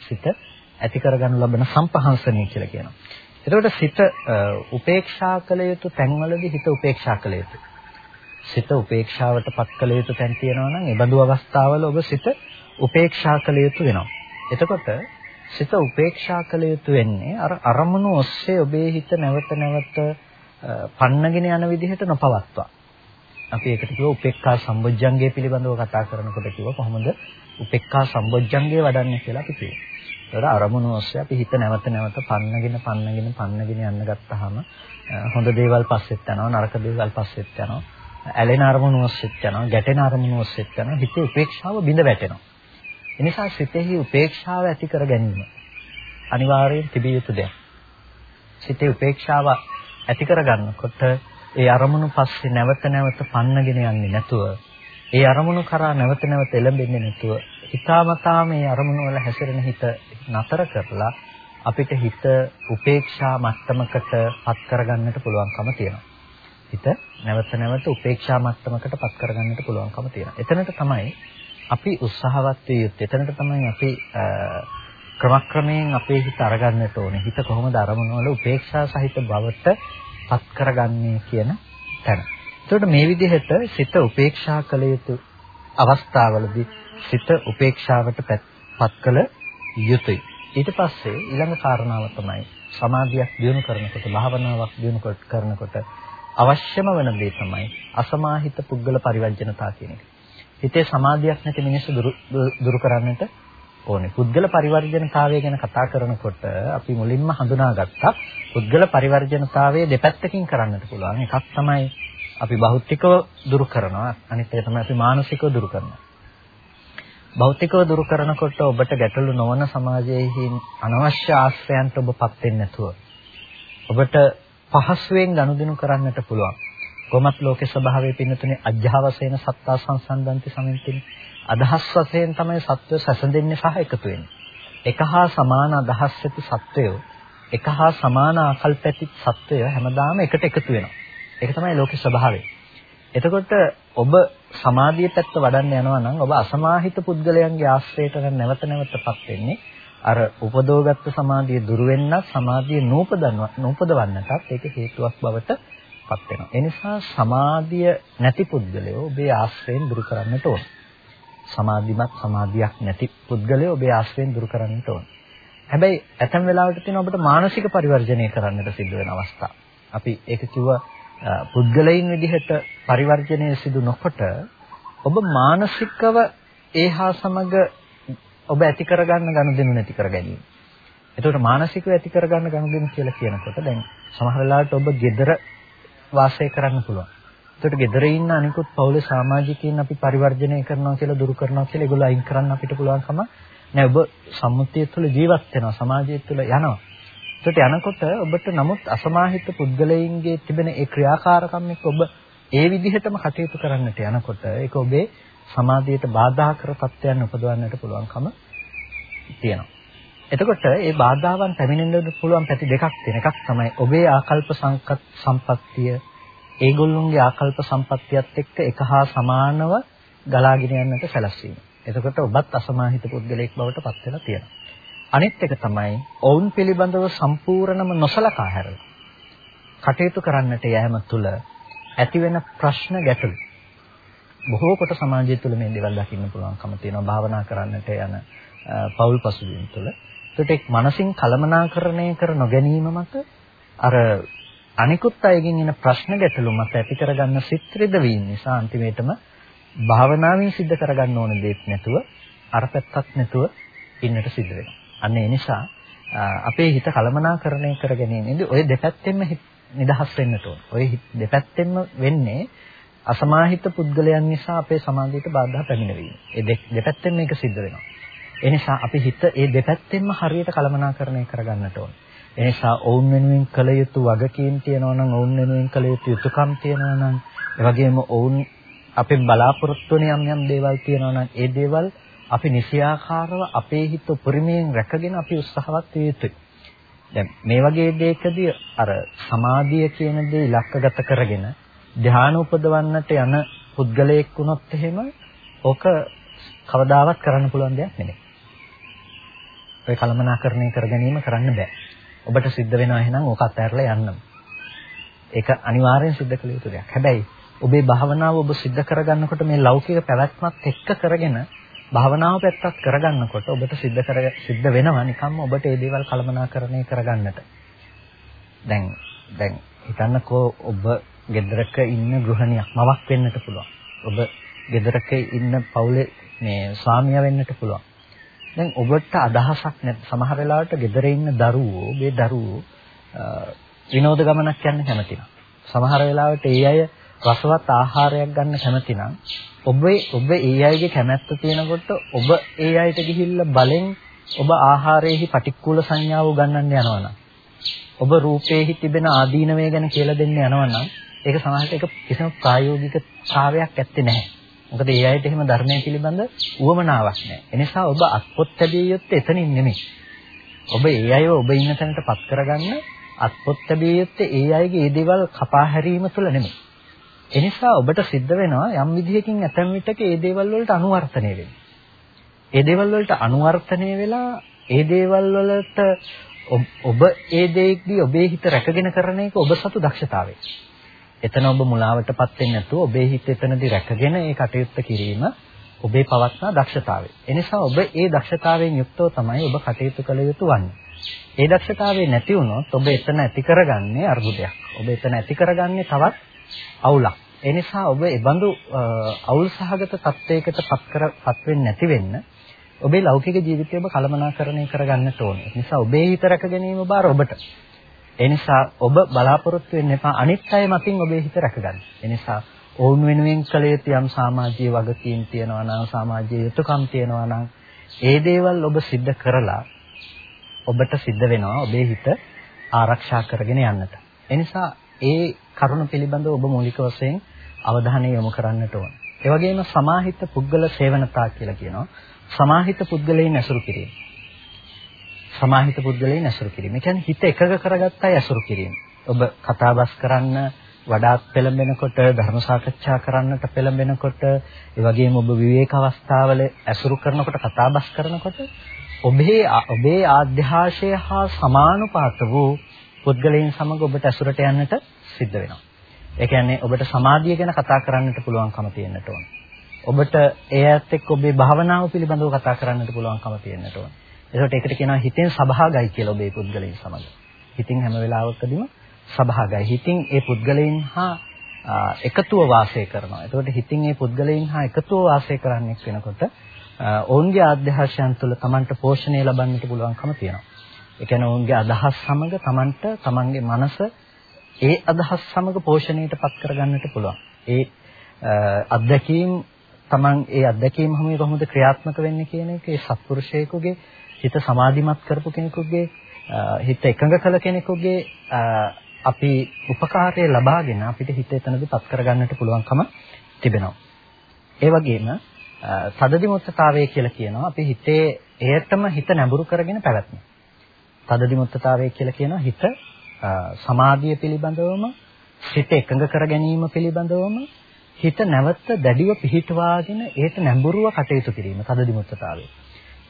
සිත ඇති කරගනු ලබන සම්පහන්සනය කියලා කියනවා. එතකොට සිත උපේක්ෂා කළ යුතු තැන්වලදී හිත උපේක්ෂා කළ යුතුයි. සිත උපේක්ෂාවට පත් කළ යුතු තැන් තියෙනවා නම් ඒ බඳු අවස්ථාවල ඔබ සිත උපේක්ෂා කළ යුතු වෙනවා. එතකොට සිත උපේක්ෂා කළ යුතු වෙන්නේ අර අරමුණු ඔස්සේ ඔබේ හිත නැවත නැවත පන්නගෙන යන විදිහට නොපවත්වා. අපි ඒකට කිව්ව උපේක්ඛා සම්බොජ්ජංගය පිළිබඳව කතා කරනකොට කිව්ව කොහොමද උපේක්ඛා සම්බොජ්ජංගය වඩන්නේ කියලා අපි කිව්වා. ඒතර අරමුණු ඔස්සේ අපි හිත නැවත නැවත පන්නගෙන පන්නගෙන පන්නගෙන යන්න ගත්තාම හොඳ දේවල් පස්සෙත් යනවා නරක දේවල් පස්සෙත් යනවා ඇලෙන අරමුණු ඔස්සෙත් යනවා, ගැටෙන අරමුණු ඔස්සෙත් යනවා. හිතේ උපේක්ෂාව බිඳ වැටෙනවා. ඒ නිසා සිතෙහි උපේක්ෂාව ඇති කර ගැනීම අනිවාර්යයෙන් තිබිය යුතු දෙයක්. සිතේ උපේක්ෂාව ඇති කරගන්නකොට ඒ අරමුණු පස්සේ නැවත නැවත පන්නගෙන යන්නේ නැතුව ඒ අරමුණු කරා නැවත නැවත එළඹෙන්නේ නැතුව හිතාමතා මේ අරමුණු වල හැසිරෙන හිත නතර කරලා අපිට හිත උපේක්ෂා මට්ටමකට පත් කරගන්නට පුළුවන්කම තියෙනවා. හිත නැවත නැවත උපේක්ෂා මට්ටමකට පත් කරගන්නට පුළුවන්කම තියෙනවා. එතනට තමයි අපි උත්සාහවත් විය යුත්තේ. එතනට තමයි අපි ක්‍රමක්‍රමයෙන් අපේ හිත අරගන්නට ඕනේ. හිත කොහොමද අරමුණු වල උපේක්ෂා සහිත බවට පත් කරගන්නේ කියන තැන. එතකොට මේ විදිහට සිත උපේක්ෂා කළ යුතු අවස්ථාවලදී සිත උපේක්ෂාවට පත් කළ යුතුයි. ඊට පස්සේ ඊළඟ කාරණාව තමයි සමාධියක් දියුණු කරනකොට භාවනාවක් දියුණු කරනකොට අවශ්‍යම වන දේ තමයි අසමාහිත පුද්ගල පරිවර්ජනතා කියන එක. හිතේ සමාධියක් නැති මිනිස්සු දුරු කරන්නට ඕනේ. පුද්ගල පරිවර්ජනතාවය ගැන කතා කරනකොට අපි මුලින්ම හඳුනාගත්තා පුද්ගල පරිවර්ජනතාවය දෙපැත්තකින් කරන්නට පුළුවන්. එකක් තමයි අපි භෞතිකව දුරු කරනවා. අනිත් එක තමයි අපි මානසිකව දුරු කරනවා. භෞතිකව දුරු කරනකොට ඔබට ගැටලු නොවන සමාජයේහි අනවශ්‍ය ආශ්‍රයන්ට ඔබපත් වෙන්නේ නැතුව ඔබට පහසුවෙන් ගනුදෙනු කරන්නට පුළුවන්. කොමත් ලෝකේ ස්වභාවය පින්නතුනේ අජ්ජාවසේන සත්තා සංසන්දන්ති සමින්තිනි. අදහස් වශයෙන් තමයි සත්‍ය සැසඳෙන්නේ සහ එකතු වෙන්නේ. එක හා සමාන අදහස් ඇති සත්වයෝ එක හා සමාන ආකල්ප ඇති සත්වයෝ හැමදාම එකට එකතු වෙනවා. ඒක තමයි ලෝකේ ස්වභාවය. එතකොට ඔබ සමාධිය පැත්ත වඩන්න යනවා නම් ඔබ අසමාහිත පුද්ගලයන්ගේ ආශ්‍රයයට නැවත නැවතපත් වෙන්නේ අර උපදෝගත්තු සමාධිය දුර වෙන්නත් සමාධිය නූපදවන්න නූපදවන්නටත් ඒක හේතුවක් බවට පත් වෙනවා. ඒ නිසා සමාධිය නැති පුද්ගලයෝ ඔබේ ආශ්‍රයෙන් දුරු කරන්නට ඕන. සමාධිමත් සමාධියක් නැති පුද්ගලයෝ ඔබේ ආශ්‍රයෙන් දුරු කරන්නට ඕන. හැබැයි ඇතැම් වෙලාවට තියෙන ඔබට මානසික පරිවර්ජනය කරන්නට සිද්ධ වෙන අවස්ථා. අපි ඒක කිව්වා පුද්ගලයින් විදිහට පරිවර්ජනය සිදු නොකොට ඔබ මානසිකව ඒහා සමග ඔබ ඇති කරගන්න ගනුදෙනු නැති කර ගැනීම. එතකොට මානසිකව ඇති කරගන්න ගනුදෙනු කියලා කියනකොට දැන් සමහර වෙලාවට ඔබ gedara වාසය කරන්න පුළුවන්. එතකොට gedara ඉන්න අනිකුත් පවුලේ සමාජිකයින් අපි පරිවර්ජනය කරනවා කියලා දුරු කරනවා කියලා ඒගොල්ලෝ අයින් කරන්න අපිට පුළුවන්කම නෑ. ඔබ සම්මුතිය තුළ ජීවත් වෙනවා, සමාජය තුළ යනවා. ඒකට යනකොට ඔබට නමුත් අසමාහිත පුද්ගලයින්ගේ තිබෙන ඒ ක්‍රියාකාරකම් එක්ක ඔබ ඒ විදිහටම කටයුතු කරන්නට යනකොට ඒක ඔබේ සමාධියට බාධා කර තත්ත්වයන් උපදවන්නට පුළුවන්කම තියෙනවා. එතකොට මේ බාධාවන් පැමිණෙන්න පුළුවන් පැති දෙකක් තියෙන. එකක් තමයි ඔබේ ආකල්ප සංකත් සම්පත්තිය ඒගොල්ලොන්ගේ ආකල්ප සම්පත්තියත් එක්ක එක හා සමානව ගලාගෙන යන්නට සැලැස්වීම. එතකොට ඔබත් අසමාහිත පුද්ගලයෙක් බවට පත් වෙලා තියෙනවා. අනිත් එක තමයි ඔවුන් පිළිබඳව සම්පූර්ණම නොසලකා හැරලා කටයුතු කරන්නට යෑම තුළ ඇතිවෙන ප්‍රශ්න ගැටලු බොහෝ කොට සමාජය තුළ මේ දේවල් දකින්න පුළුවන්කම තියෙනවා භාවනා කරන්නට යන පෞල් පසුබිම් තුළ. ඒකට එක් මනසින් කලමනාකරණය කර නොගැනීම මත අර අනිකුත් අයගෙන් එන ප්‍රශ්න ගැටලු මත ඇති කරගන්න සිත් රිදවීම නිසා අන්තිමේටම භාවනාවෙන් සිද්ධ කරගන්න ඕන දෙයක් නැතුව අර පැත්තක් නැතුව ඉන්නට සිද්ධ වෙනවා. අන්න ඒ නිසා අපේ හිත කලමනාකරණය කර ගැනීමේදී ওই දෙපැත්තෙන්ම නිදහස් වෙන්න ඕන. ওই දෙපැත්තෙන්ම වෙන්නේ අසමාහිත පුද්ගලයන් නිසා අපේ සමාධියට බාධා පැමිණෙවීම. ඒ දෙපැත්තෙන් මේක සිද්ධ වෙනවා. ඒ නිසා අපි හිත ඒ දෙපැත්තෙන්ම හරියට කලමනාකරණය කරගන්නට ඕන. ඒ නිසා ඔවුන් වෙනුවෙන් කළ යුතු වගකීම් තියෙනවා නම් ඔවුන් වෙනුවෙන් කළ යුතු යුතුයකම් තියෙනවා නම් ඒ වගේම ඔවුන් අපේ බලාපොරොත්තු වෙන යම් යම් දේවල් තියෙනවා නම් ඒ දේවල් අපි නිසියාකාරව අපේ හිත උපරිමයෙන් රැකගෙන අපි උත්සාහවත් විය යුතුයි. දැන් මේ වගේ දෙයකදී අර සමාධිය කියන දේ ඉලක්කගත කරගෙන ධ්‍යාන උපදවන්නට යන පුද්ගලයෙක් වුණොත් එහෙම ඕක කවදාවත් කරන්න පුළුවන් දෙයක් නෙමෙයි. ඔය කලමනාකරණය කර ගැනීම කරන්න බෑ. ඔබට සිද්ධ වෙනවා එහෙනම් ඕක අත්හැරලා යන්න. ඒක අනිවාර්යෙන් සිද්ධ කළ යුතු දෙයක්. හැබැයි ඔබේ භාවනාව ඔබ සිද්ධ කරගන්නකොට මේ ලෞකික පැවැත්මත් එක්ක කරගෙන භාවනාව පැත්තත් කරගන්නකොට ඔබට සිද්ධ කර සිද්ධ වෙනවා නිකම්ම ඔබට මේ දේවල් කළමනාකරණය කරගන්නට. දැන් දැන් හිතන්නකෝ ඔබ ගෙදරක ඉන්න ගෘහණියක් මවක් වෙන්නට පුළුවන්. ඔබ ගෙදරක ඉන්න පවුලේ මේ ස්වාමියා වෙන්නට පුළුවන්. දැන් ඔබට අදහසක් නැත් සමහර වෙලාවට ගෙදර ඉන්න දරුවෝ මේ දරුවෝ විනෝද ගමනක් යන්න කැමති නැහැ. සමහර වෙලාවට ඒ අය රසවත් ආහාරයක් ගන්න කැමති නම් ඔබේ ඔබ ඒ අයගේ කැමැත්ත තියෙනකොට ඔබ ඒ අයට ගිහිල්ලා බලෙන් ඔබ ආහාරයේහි පටික්කුල සංඥාව උගන්වන්න යනවනම් ඔබ රූපේහි තිබෙන ආදීනවය ගැන කියලා දෙන්න යනවනම් ඒක සමහරට ඒක කිසිම ප්‍රායෝගිකතාවයක් ඇත්තේ නැහැ. මොකද ඒ අයට එහෙම ධර්මයේ පිළිබඳ උවමනාවක් නැහැ. එනිසා ඔබ අත්පොත් ලැබිය යුත්තේ එතනින් නෙමෙයි. ඔබ ඒ අයව ඔබ ඉන්න තැනට පත් කරගන්න අත්පොත් ලැබිය යුත්තේ ඒ අයගේ ඒ දේවල් කපා හැරීම තුළ නෙමෙයි. එනිසා ඔබට සිද්ධ වෙනවා යම් විදිහකින් ඇතැම් විටක ඒ දේවල් වලට අනුවර්තනය වෙන්න. ඒ දේවල් වලට අනුවර්තනය වෙලා ඒ දේවල් වලට ඔබ ඒ දෙයක්දී ඔබේ හිත රැකගෙන කරන එක ඔබ සතු දක්ෂතාවය. එතන ඔබ මුලාවටපත් වෙන්නේ නැතුව ඔබේ හිත එතනදී රැකගෙන ඒ කටයුත්ත කිරීම ඔබේ පවත්නා දක්ෂතාවය. එනිසා ඔබ ඒ දක්ෂතාවයෙන් යුක්තව තමයි ඔබ කටයුතු කළ යුතු වන්නේ. ඒ දක්ෂතාවය නැති වුණොත් ඔබ එතන ඇති කරගන්නේ අර්බුදයක්. ඔබ එතන ඇති කරගන්නේ තවත් අවුලක්. ඒ නිසා ඔබ ඒ බඳු අවුල් සහගත තත්වයකට පත් කරපත් වෙන්නේ නැති වෙන්න ඔබේ ලෞකික ජීවිතය ඔබ කළමනාකරණය කරගන්නට ඕනේ. ඒ නිසා ඔබේ හිත රැක ගැනීම බාර ඔබට. ඒ නිසා ඔබ බලාපොරොත්තු වෙන්න එපා අනිත් අය මතින් ඔබේ හිත රැකගන්න. ඒ නිසා ඔවුන් වෙනුවෙන් කළ යුතු යම් සමාජීය වගකීම් තියෙනවා නම් සමාජීය යුතුයකම් තියෙනවා නම් ඒ දේවල් ඔබ සිද්ධ කරලා ඔබට සිද්ධ වෙනවා ඔබේ හිත ආරක්ෂා කරගෙන යන්නට. ඒ නිසා ඒ කරුණ පිළිබඳව ඔබ මූලික වශයෙන් අවධානය යොමු කරන්නට ඕන. ඒ වගේම සමාහිත පුද්ගල සේවනතා කියලා කියනවා. සමාහිත පුද්ගලයන් ඇසුරු කිරීම. සමාහිත පුද්ගලයන් ඇසුරු කිරීම. ඒ කියන්නේ හිත එකඟ කරගත්ත අය ඇසුරු කිරීම. ඔබ කතාබස් කරන්න වඩාත් පෙළඹෙනකොට ධර්ම සාකච්ඡා කරන්නට පෙළඹෙනකොට ඒ වගේම ඔබ විවේක අවස්ථාවල ඇසුරු කරනකොට කතාබස් කරනකොට ඔබේ ඔබේ ආධ්‍යාශය හා සමානුපාත වූ පුද්ගලයන් සමග ඔබට ඇසුරට යන්නට සිද්ධ වෙනවා. ඒ කියන්නේ ඔබට සමාධිය ගැන කතා කරන්නට පුළුවන්කම තියෙන්නට ඕන. ඔබට එයත් එක්ක ඔබේ භාවනාව පිළිබඳව කතා කරන්නට පුළුවන්කම තියෙන්නට ඕන. ඒකට ඒකට කියනවා හිතෙන් සබහාගයි කියලා ඔබේ පුද්ගලයන් සමග. හිතින් හැම වෙලාවකදීම සබහාගයි. හිතින් ඒ පුද්ගලයන් හා එකතුව වාසය කරනවා. එතකොට හිතින් ඒ පුද්ගලයන් හා එකතුව වාසය කරන්නෙක් වෙනකොට ඔවුන්ගේ ආධ්‍යාශයන් තුළ Tamanට පෝෂණය ලබන්නට පුළුවන්කම තියෙනවා. ඒ කියන්නේ ඔවුන්ගේ අදහස් සමග Tamanට Tamanගේ මනස ඒ අදහස් සමග පෝෂණයටපත් කරගන්නට පුළුවන්. ඒ අත්දැකීම් Taman ඒ අත්දැකීම් හැම කොහොමද ක්‍රියාත්මක වෙන්නේ කියන එක ඒ සත්පුරුෂයෙකුගේ හිත සමාධිමත් කරපු කෙනෙකුගේ හිත එකඟ කළ කෙනෙකුගේ අපි උපකාරය ලබාගෙන අපිට හිත එතනදී පත් කරගන්නට පුළුවන්කම තිබෙනවා. ඒ වගේම තදදිමුත්තතාවය කියලා කියනවා අපි හිතේ එයටම හිත නැඹුරු කරගෙන පැවැත්ම. තදදිමුත්තතාවය කියලා කියනවා හිත සමාධිය පිළිබඳවම හිත එකඟ කර ගැනීම පිළිබඳවම හිත නැවත දැඩිව පිහිටවාගෙන ඒට නැඹුරුව කටයුතු කිරීම තදදිමුත්තතාවය.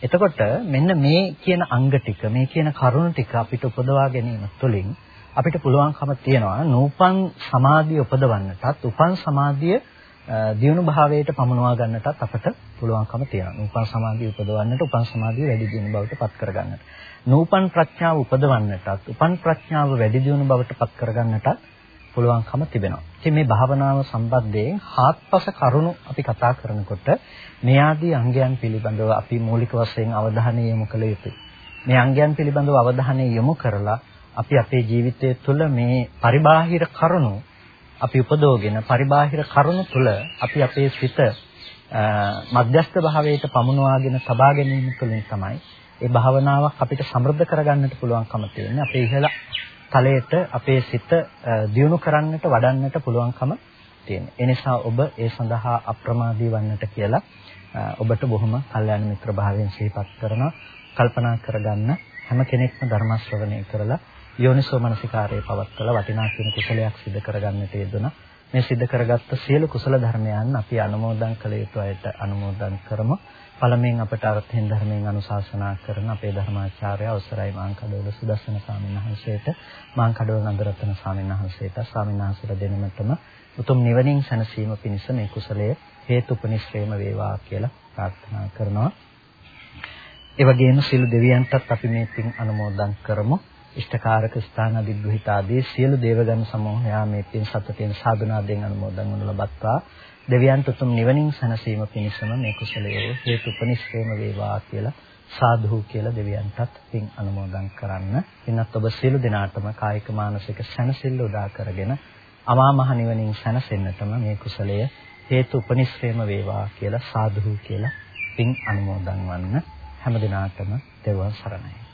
එතකොට මෙන්න මේ කියන අංග ටික මේ කියන කරුණ ටික අපිට උපදවා ගැනීම තුළින් අපිට පුළුවන්කම තියනවා නූපන් සමාධිය උපදවන්නටත් උපන් සමාධිය දියුණු භාවයට පමුණවා ගන්නටත් අපට පුළුවන්කම තියෙනවා. නූපන් සමාධිය උපදවන්නට උපන් සමාධිය වැඩි දියුණු බවට පත් කරගන්නට. නූපන් ප්‍රඥාව උපදවන්නටත් උපන් ප්‍රඥාව වැඩි දියුණු බවට පත් කරගන්නටත් පුළුවන්කම තිබෙනවා. ඉතින් මේ භාවනාව සම්බන්ධයෙන් හාත්පස කරුණු අපි කතා කරනකොට මේ ආදී අංගයන් පිළිබඳව අපි මූලික වශයෙන් අවධානය යොමු කළ යුතුයි. මේ අංගයන් පිළිබඳව අවධානය යොමු කරලා අපි අපේ ජීවිතය තුළ මේ පරිබාහිර කරුණු අපි උපදෝගෙන පරිබාහිර කරුණු තුළ අපි අපේ සිත මධ්‍යස්ථ භාවයට පමුණවාගෙන සබා ගැනීම තුළින් තමයි ඒ භාවනාවක් අපිට සමෘද්ධ කරගන්නට පුළුවන්කම තියෙන්නේ. අපේ ඉහළ තලයට අපේ සිත දියුණු කරන්නට වඩන්නට පුළුවන්කම තියෙනවා. ඒ නිසා ඔබ ඒ සඳහා අප්‍රමාදී වන්නට කියලා ඔබට බොහොම කල්යාණ මිත්‍ර භාවයෙන් සිහිපත් කරනවා. කල්පනා කරගන්න හැම කෙනෙක්ම ධර්ම ශ්‍රවණය කරලා යෝනිසෝ මනසිකාරයේ පවත්වලා වටිනා කියන කුසලයක් සිදු කරගන්නට යෙදුණා. මේ සිදු කරගත්ත සියලු කුසල ධර්මයන් අපි අනුමෝදන් කළ යුතු අයට අනුමෝදන් කරමු. පළමුවෙන් අපට අර්ථයෙන් ධර්මයෙන් අනුශාසනා කරන අපේ ධර්මාචාර්ය අවසරයි මාංකඩවල සුදස්සන ස්වාමීන් වහන්සේට මාංකඩවල නන්දරත්න ස්වාමීන් වහන්සේට ස්වාමීන් වහන්සේලා දෙනමතම උතුම් නිවනින් සැනසීම පිණිස මේ කුසලය හේතුපනිශ්‍රේම වේවා කියලා ප්‍රාර්ථනා කරනවා. ඒ වගේම සියලු දෙවියන්ටත් අපි මේ පින් අනුමෝදන් කරමු. ඉෂ්ඨකාරක ස්ථාන අධිග්‍රහිත ආදී සියලු දේවගණ සමූහයා මේ පින් සතුටින් සාදුනාදෙන් අනුමෝදන් වනු ලබත්වා දෙවියන්ට උතුම් නිවනින් සැනසීම පිණිසම මේ කුසලයේ හේතුපනිශ්‍රේම වේවා කියලා සාදු කියලා දෙවියන්ටත් පින් අනුමෝදන් කරන්න. පින්වත් ඔබ සියලු දෙනාටම කායික මානසික සැනසෙල්ල උදා කරගෙන අමා මහ නිවනින් සැනසෙන්නටම මේ කුසලය හේතු උපනිශ්‍රේම වේවා කියලා සාදු කියලා පින් අනුමෝදන් වන්න හැම දිනාටම දෙවන් සරණයි